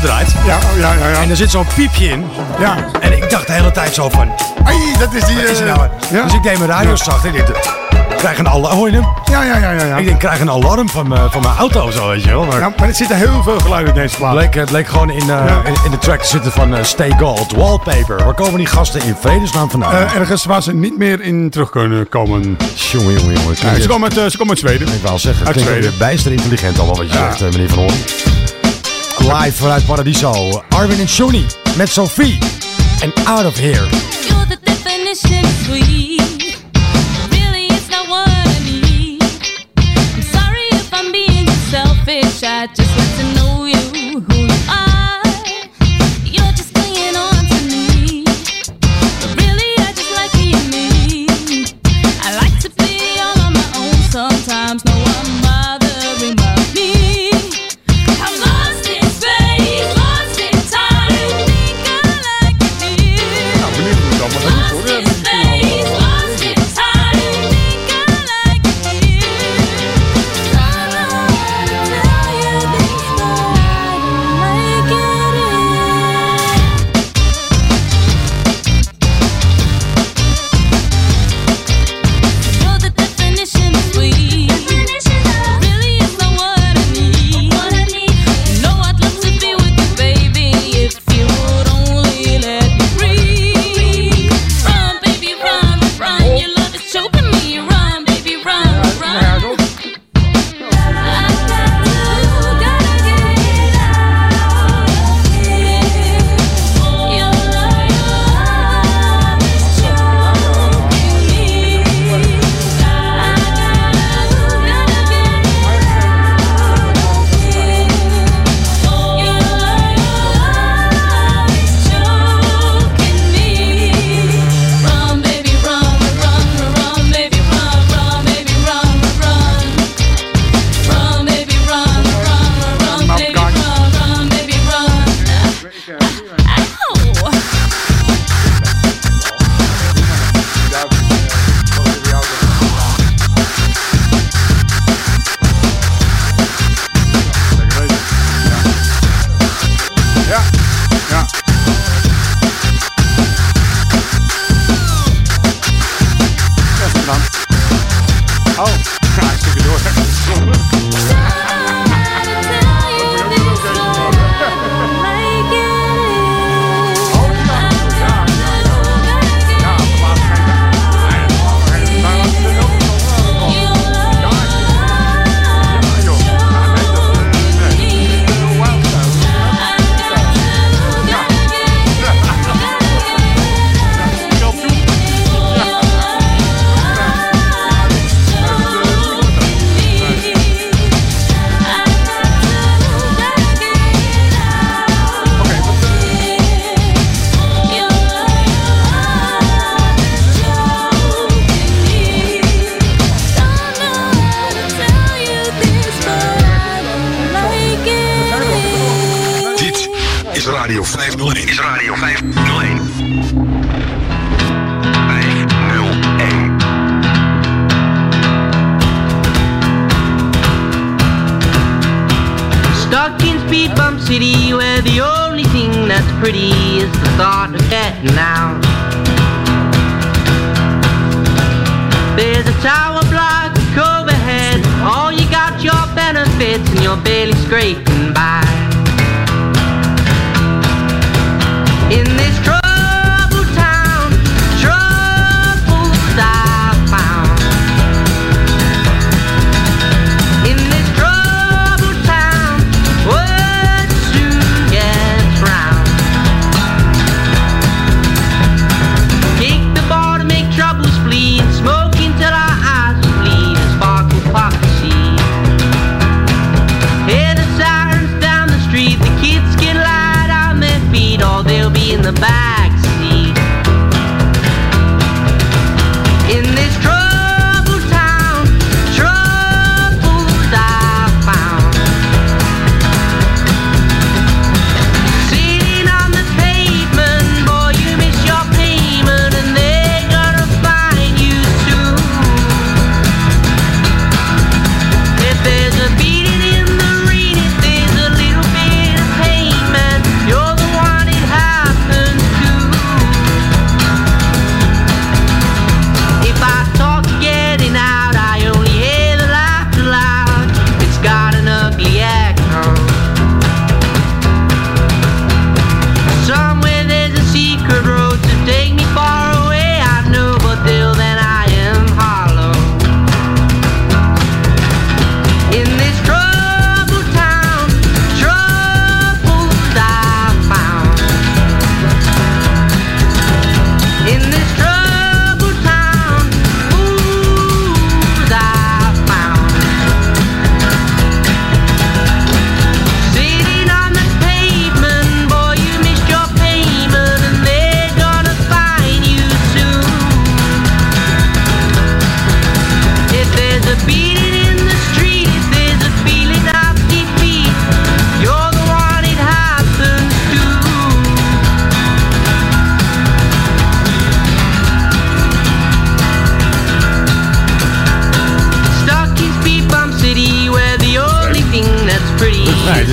Gedraaid. Ja, ja, ja, ja. En er zit zo'n piepje in. Ja. En ik dacht de hele tijd zo van... Ai, dat is die... Wat is eh, nou? ja. Dus ik deed mijn radio zacht. En ik dacht, krijg een alarm. Hoor je hem? Ja, ja, ja, ja. ja. Ik denk, krijg een alarm van, mijn- van mijn auto zo, weet je wel. Maar Ja, maar er zitten heel veel geluiden in deze plaat. het, bleek, het bleek gewoon in, eh, in, in de track te zitten van eh, Stay Gold. Wallpaper. Waar komen die gasten in vredesnaam vandaan? Eh, ergens waar ze niet meer in terug kunnen komen. jongen, jongen, jongen. Ze, komen uit, ze komen uit Zweden. Ik wou zeggen, het Uit Zweden. bijster intelligent allemaal wat je zegt, meneer Van Hoorn. Live vanuit Paradiso. Armin en Johnny met Sophie. En Out of Here. The definition. Oh,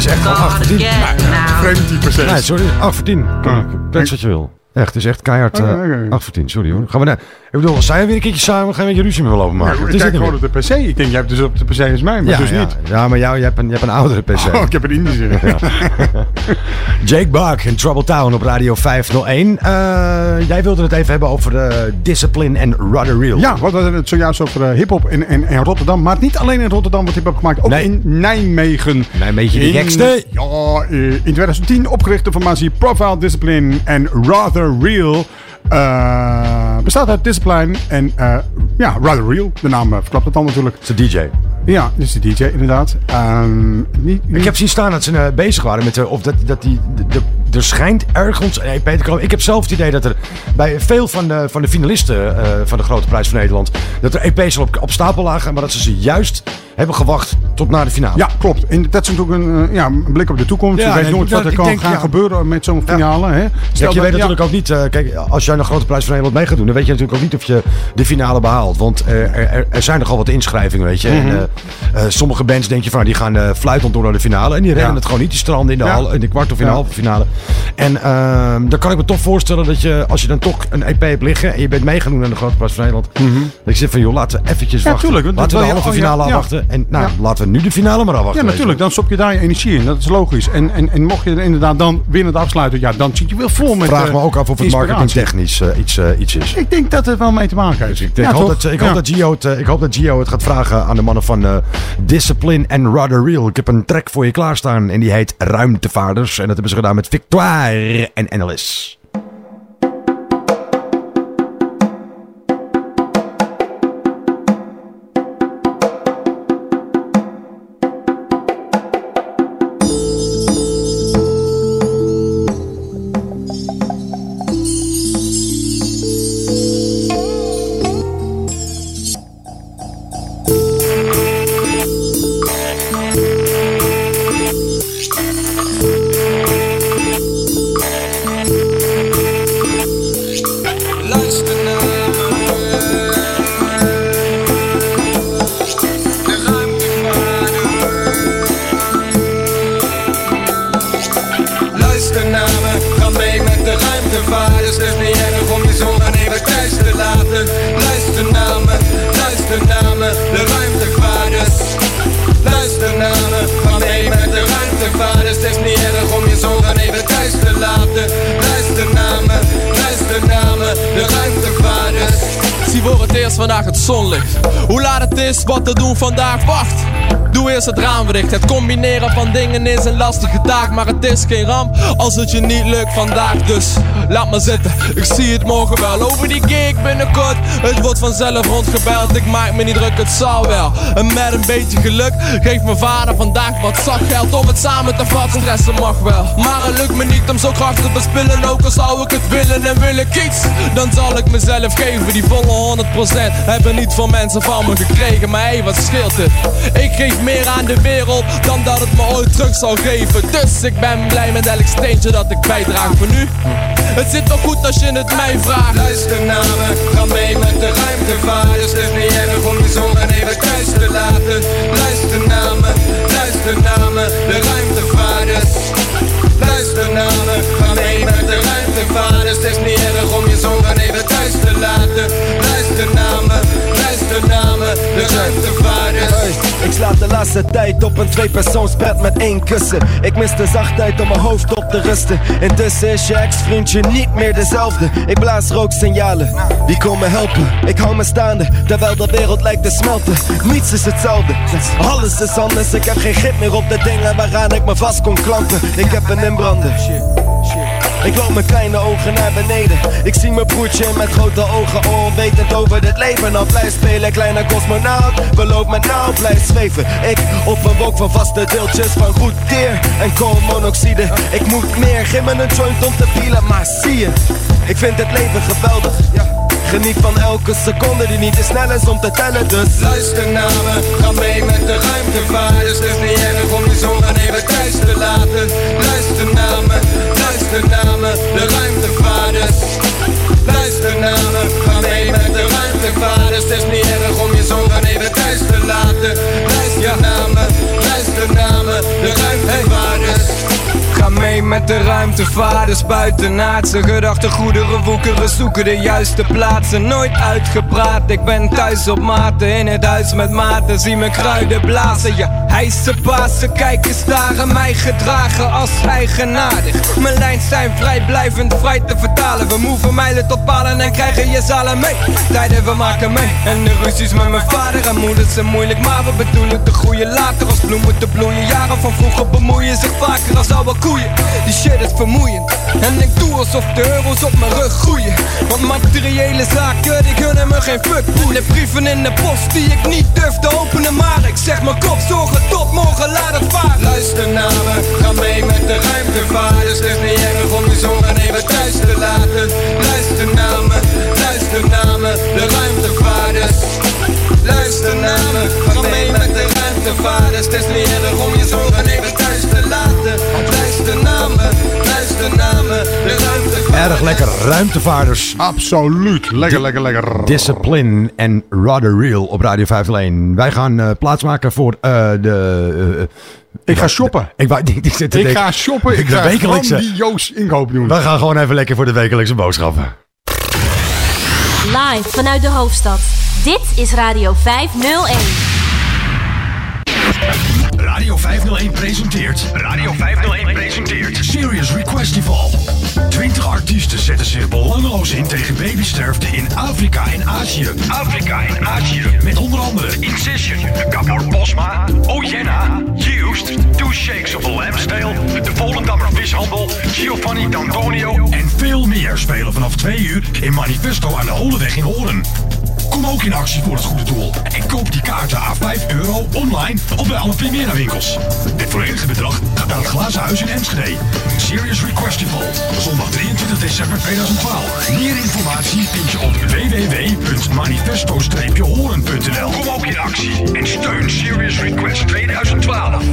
echt gewoon 8 voor 10. Vreemd niet per se. Nee, sorry, 8 voor 10. Kijk, dat wat je wil. Echt, het is echt keihard Oké, eh, oké. 8 voor 10. Sorry hoor. Gaan we naar... Ik bedoel, zijn we weer een keertje samen? Gaan we een beetje ruzie met me lopen maken? Ja, Wat ik is kijk nou gewoon op de PC. Ik denk, jij hebt dus op de PC als mij, maar ja, dus ja. niet. Ja, maar jou, je, hebt een, je hebt een oudere PC. Oh, ik heb een Indische. Jake Buck in Trouble Town op Radio 501. Eh, jij wilde het even hebben over de Discipline en Rudder Real. Ja, want we hadden het zojuist over eh, hip-hop in, in, in Rotterdam. Maar niet alleen in Rotterdam wordt hip-hop gemaakt, ook in Nijmegen. Nijmegen, de In- gekste. Ja, eh, in 2010 opgericht de formatie Profile Discipline en Rather Real. Eh, bestaat uit Discipline en eh, ja, Rather Real. De naam eh, verklapt het dan natuurlijk. Het is de DJ. Ja, is de DJ inderdaad. Ehm, niet, Ik heb zien staan dat ze bezig waren met de, of dat, dat die, de, er schijnt ergens te komen. Ik heb zelf het idee dat er bij veel van de, van de finalisten van de Grote Prijs van Nederland, dat er EP's al op, op stapel lagen, maar dat ze ze juist hebben gewacht tot na de finale. Ja, klopt. En dat is natuurlijk een, eh, ja, een blik op de toekomst. Ja, je weet nee, nooit dat- wat er ik kan denk, gaan ja. gebeuren met zo'n finale. Hè? Stel je dat- weet ja. natuurlijk ook niet, eh, kijk, als jij een grote prijs van Nederland mee gaat doen, dan weet je natuurlijk ook niet of je de finale behaalt. Want eh, er, er, er zijn nogal wat inschrijvingen, weet je. Mhm. En, eh, eh, sommige bands denk je van, die gaan eh fluitend door naar de finale. En die redden Ja. het gewoon niet. Die stranden in de, Ja. hal, in de kwart of in de halve finale. En ehm, dan kan ik me toch voorstellen dat je, als je dan toch een EP hebt liggen en je bent mee gaan doen aan de grote prijs van Nederland. Dat je zegt van, joh, laten we eventjes Ja, wachten. tuurlijk, laten we de halve oh, finale afwachten. En nou, Ja. laten we nu de finale maar afwachten. Ja, natuurlijk. Dan stop je daar je energie in. Dat is logisch. En, en, en mocht je er inderdaad dan winnend afsluiten, ja, dan zit je wel vol met Vraag eh, me ook af of het marketingtechnisch eh, iets, eh, iets is. Ik denk dat het wel mee te maken heeft. Ik, Ja, hoop, dat, ik, hoop dat Gio het, eh, ik hoop dat Gio het gaat vragen aan de mannen van eh, Discipline en Rudder Real. Ik heb een track voor je klaarstaan en die heet Ruimtevaarders. En dat hebben ze gedaan met Victoire en Annelies. Dicht. Het combineren van dingen is een lastige taak. Maar het is geen ramp als het je niet lukt vandaag. Dus laat maar zitten, ik zie het morgen wel. Over die gig binnenkort, het wordt vanzelf rondgebeld. Ik maak me niet druk, het zal wel. En met een beetje geluk geeft mijn vader vandaag wat zakgeld. Om het samen te vatten, stressen mag wel. Maar het lukt me niet om zo krachtig te spullen. Ook al zou ik het willen en wil ik iets. Dan zal ik mezelf geven, die volle 100% Hebben niet veel mensen van me gekregen Maar hé, wat scheelt het? Ik geef meer aan de wereld Dan dat het me ooit terug zal geven Dus ik ben blij met elk steentje dat ik bijdraag voor nu Het zit wel goed als je het mij vraagt Luister naar me, ga mee de ruimtevaarders. Is niet erg om je zonder even thuis te laten. Luister naar me, luister naar me, de ruimtevaarders. Luister naar me, ga mee met de ruimtevaarders. Het is niet erg om je zonder even thuis te laten. Luister naar me, luister naar me, de ruimtevaarders. Ik slaap de laatste tijd op een tweepersoonsbed met één kussen. Ik mis de zachtheid om mijn hoofd op te rusten. Intussen is je ex-vriendje niet meer dezelfde. Ik blaas rooksignalen, die komen helpen. Ik hou me staande, terwijl de wereld lijkt te smelten. Niets is hetzelfde, alles is anders. Ik heb geen grip meer op de dingen waaraan ik me vast kon klampen. Ik heb een inbrander. Ik loop mijn kleine ogen naar beneden. Ik zie mijn broertje met grote ogen onwetend over dit leven. Al blij spelen, kleine cosmonaut. Beloop me nou, blijf zweven. Ik op een wolk van vaste deeltjes van goed teer en koolmonoxide. Ik moet meer, geef me een joint om te pielen, maar zie je. Ik vind het leven geweldig. Geniet van elke seconde die niet te snel is om te tellen, dus Luister naar me, ga mee met de ruimtevaarders. Het is niet erg om je zon dan even thuis te laten. Luister naar me, luister naar me, de ruimtevaarders. Luister naar me, ga mee met de ruimtevaarders. Het is niet erg om je zon dan even thuis te laten. Luister naar me, luister naar me, de ruimtevaarders. Met de ruimtevaarders gedachten, goederen woekeren, zoeken de juiste plaatsen. Nooit uitgepraat, ik ben thuis op maten, in het huis met maten, zie me kruiden blazen. Ja, hijse pasen, kijken, staren, mij gedragen als eigenaardig. Mijn lijns zijn vrijblijvend, vrij te vertalen. We moeven mijlen tot palen en krijgen je zalen mee. Tijden we maken mee, en de ruzies met mijn vader en moeder zijn moeilijk, maar we bedoelen te groeien later als bloemen te bloeien. Jaren van vroeger bemoeien zich vaker als oude Die shit is vermoeiend. En ik doe alsof de euro's op mijn rug groeien. Want materiële zaken die kunnen me geen fuck boeien. De brieven in de post die ik niet durf te openen. Maar ik zeg mijn kop zorgen tot morgen laat het varen. Luister naar me, ga mee met de ruimtevaarders. Het is niet erg om je zorgen even thuis te laten. Luister naar me, luister naar me, de ruimtevaarders. Luister naar me, ga mee met de ruimtevaarders. Het is niet erg om je zorgen even thuis te laten. Luister me, de ruimtevaarders. Erg lekker. Ruimtevaarders. Absoluut. Lekker, lekker, lekker. Discipline en Rather Real op Radio 501. Wij gaan eh, plaatsmaken voor eh, de... Ik ga shoppen. Ik, ik, zit te Ik denken- ga shoppen. Ik de ga wekelijkse. grandioos inkoop doen. We gaan gewoon even lekker voor de wekelijkse boodschappen. Live vanuit de hoofdstad. Dit is Radio 501. Radio 501 presenteert. Radio 501 presenteert. Serious Requestival. 20 artiesten zetten zich belangeloos in tegen babysterfte in Afrika en Azië. Afrika en Azië. Met onder andere Incision, Gabor Bosma, Ojenna, Used, Two Shakes of a Lamb's Tail, de Volendammer Vishandel, Giovanni D'Antonio en veel meer spelen vanaf 2 uur in Manifesto aan de Holeweg in Hoorn. Kom ook in actie voor het goede doel en koop die kaarten à 5 euro online of bij alle Primera winkels. Het volledige bedrag gaat naar het Glazen Huis in Enschede. Serious Requestival, zondag 23 december 2012. Meer informatie vind je op www.manifesto-horen.nl. Kom ook in actie en steun Serious Request 2012.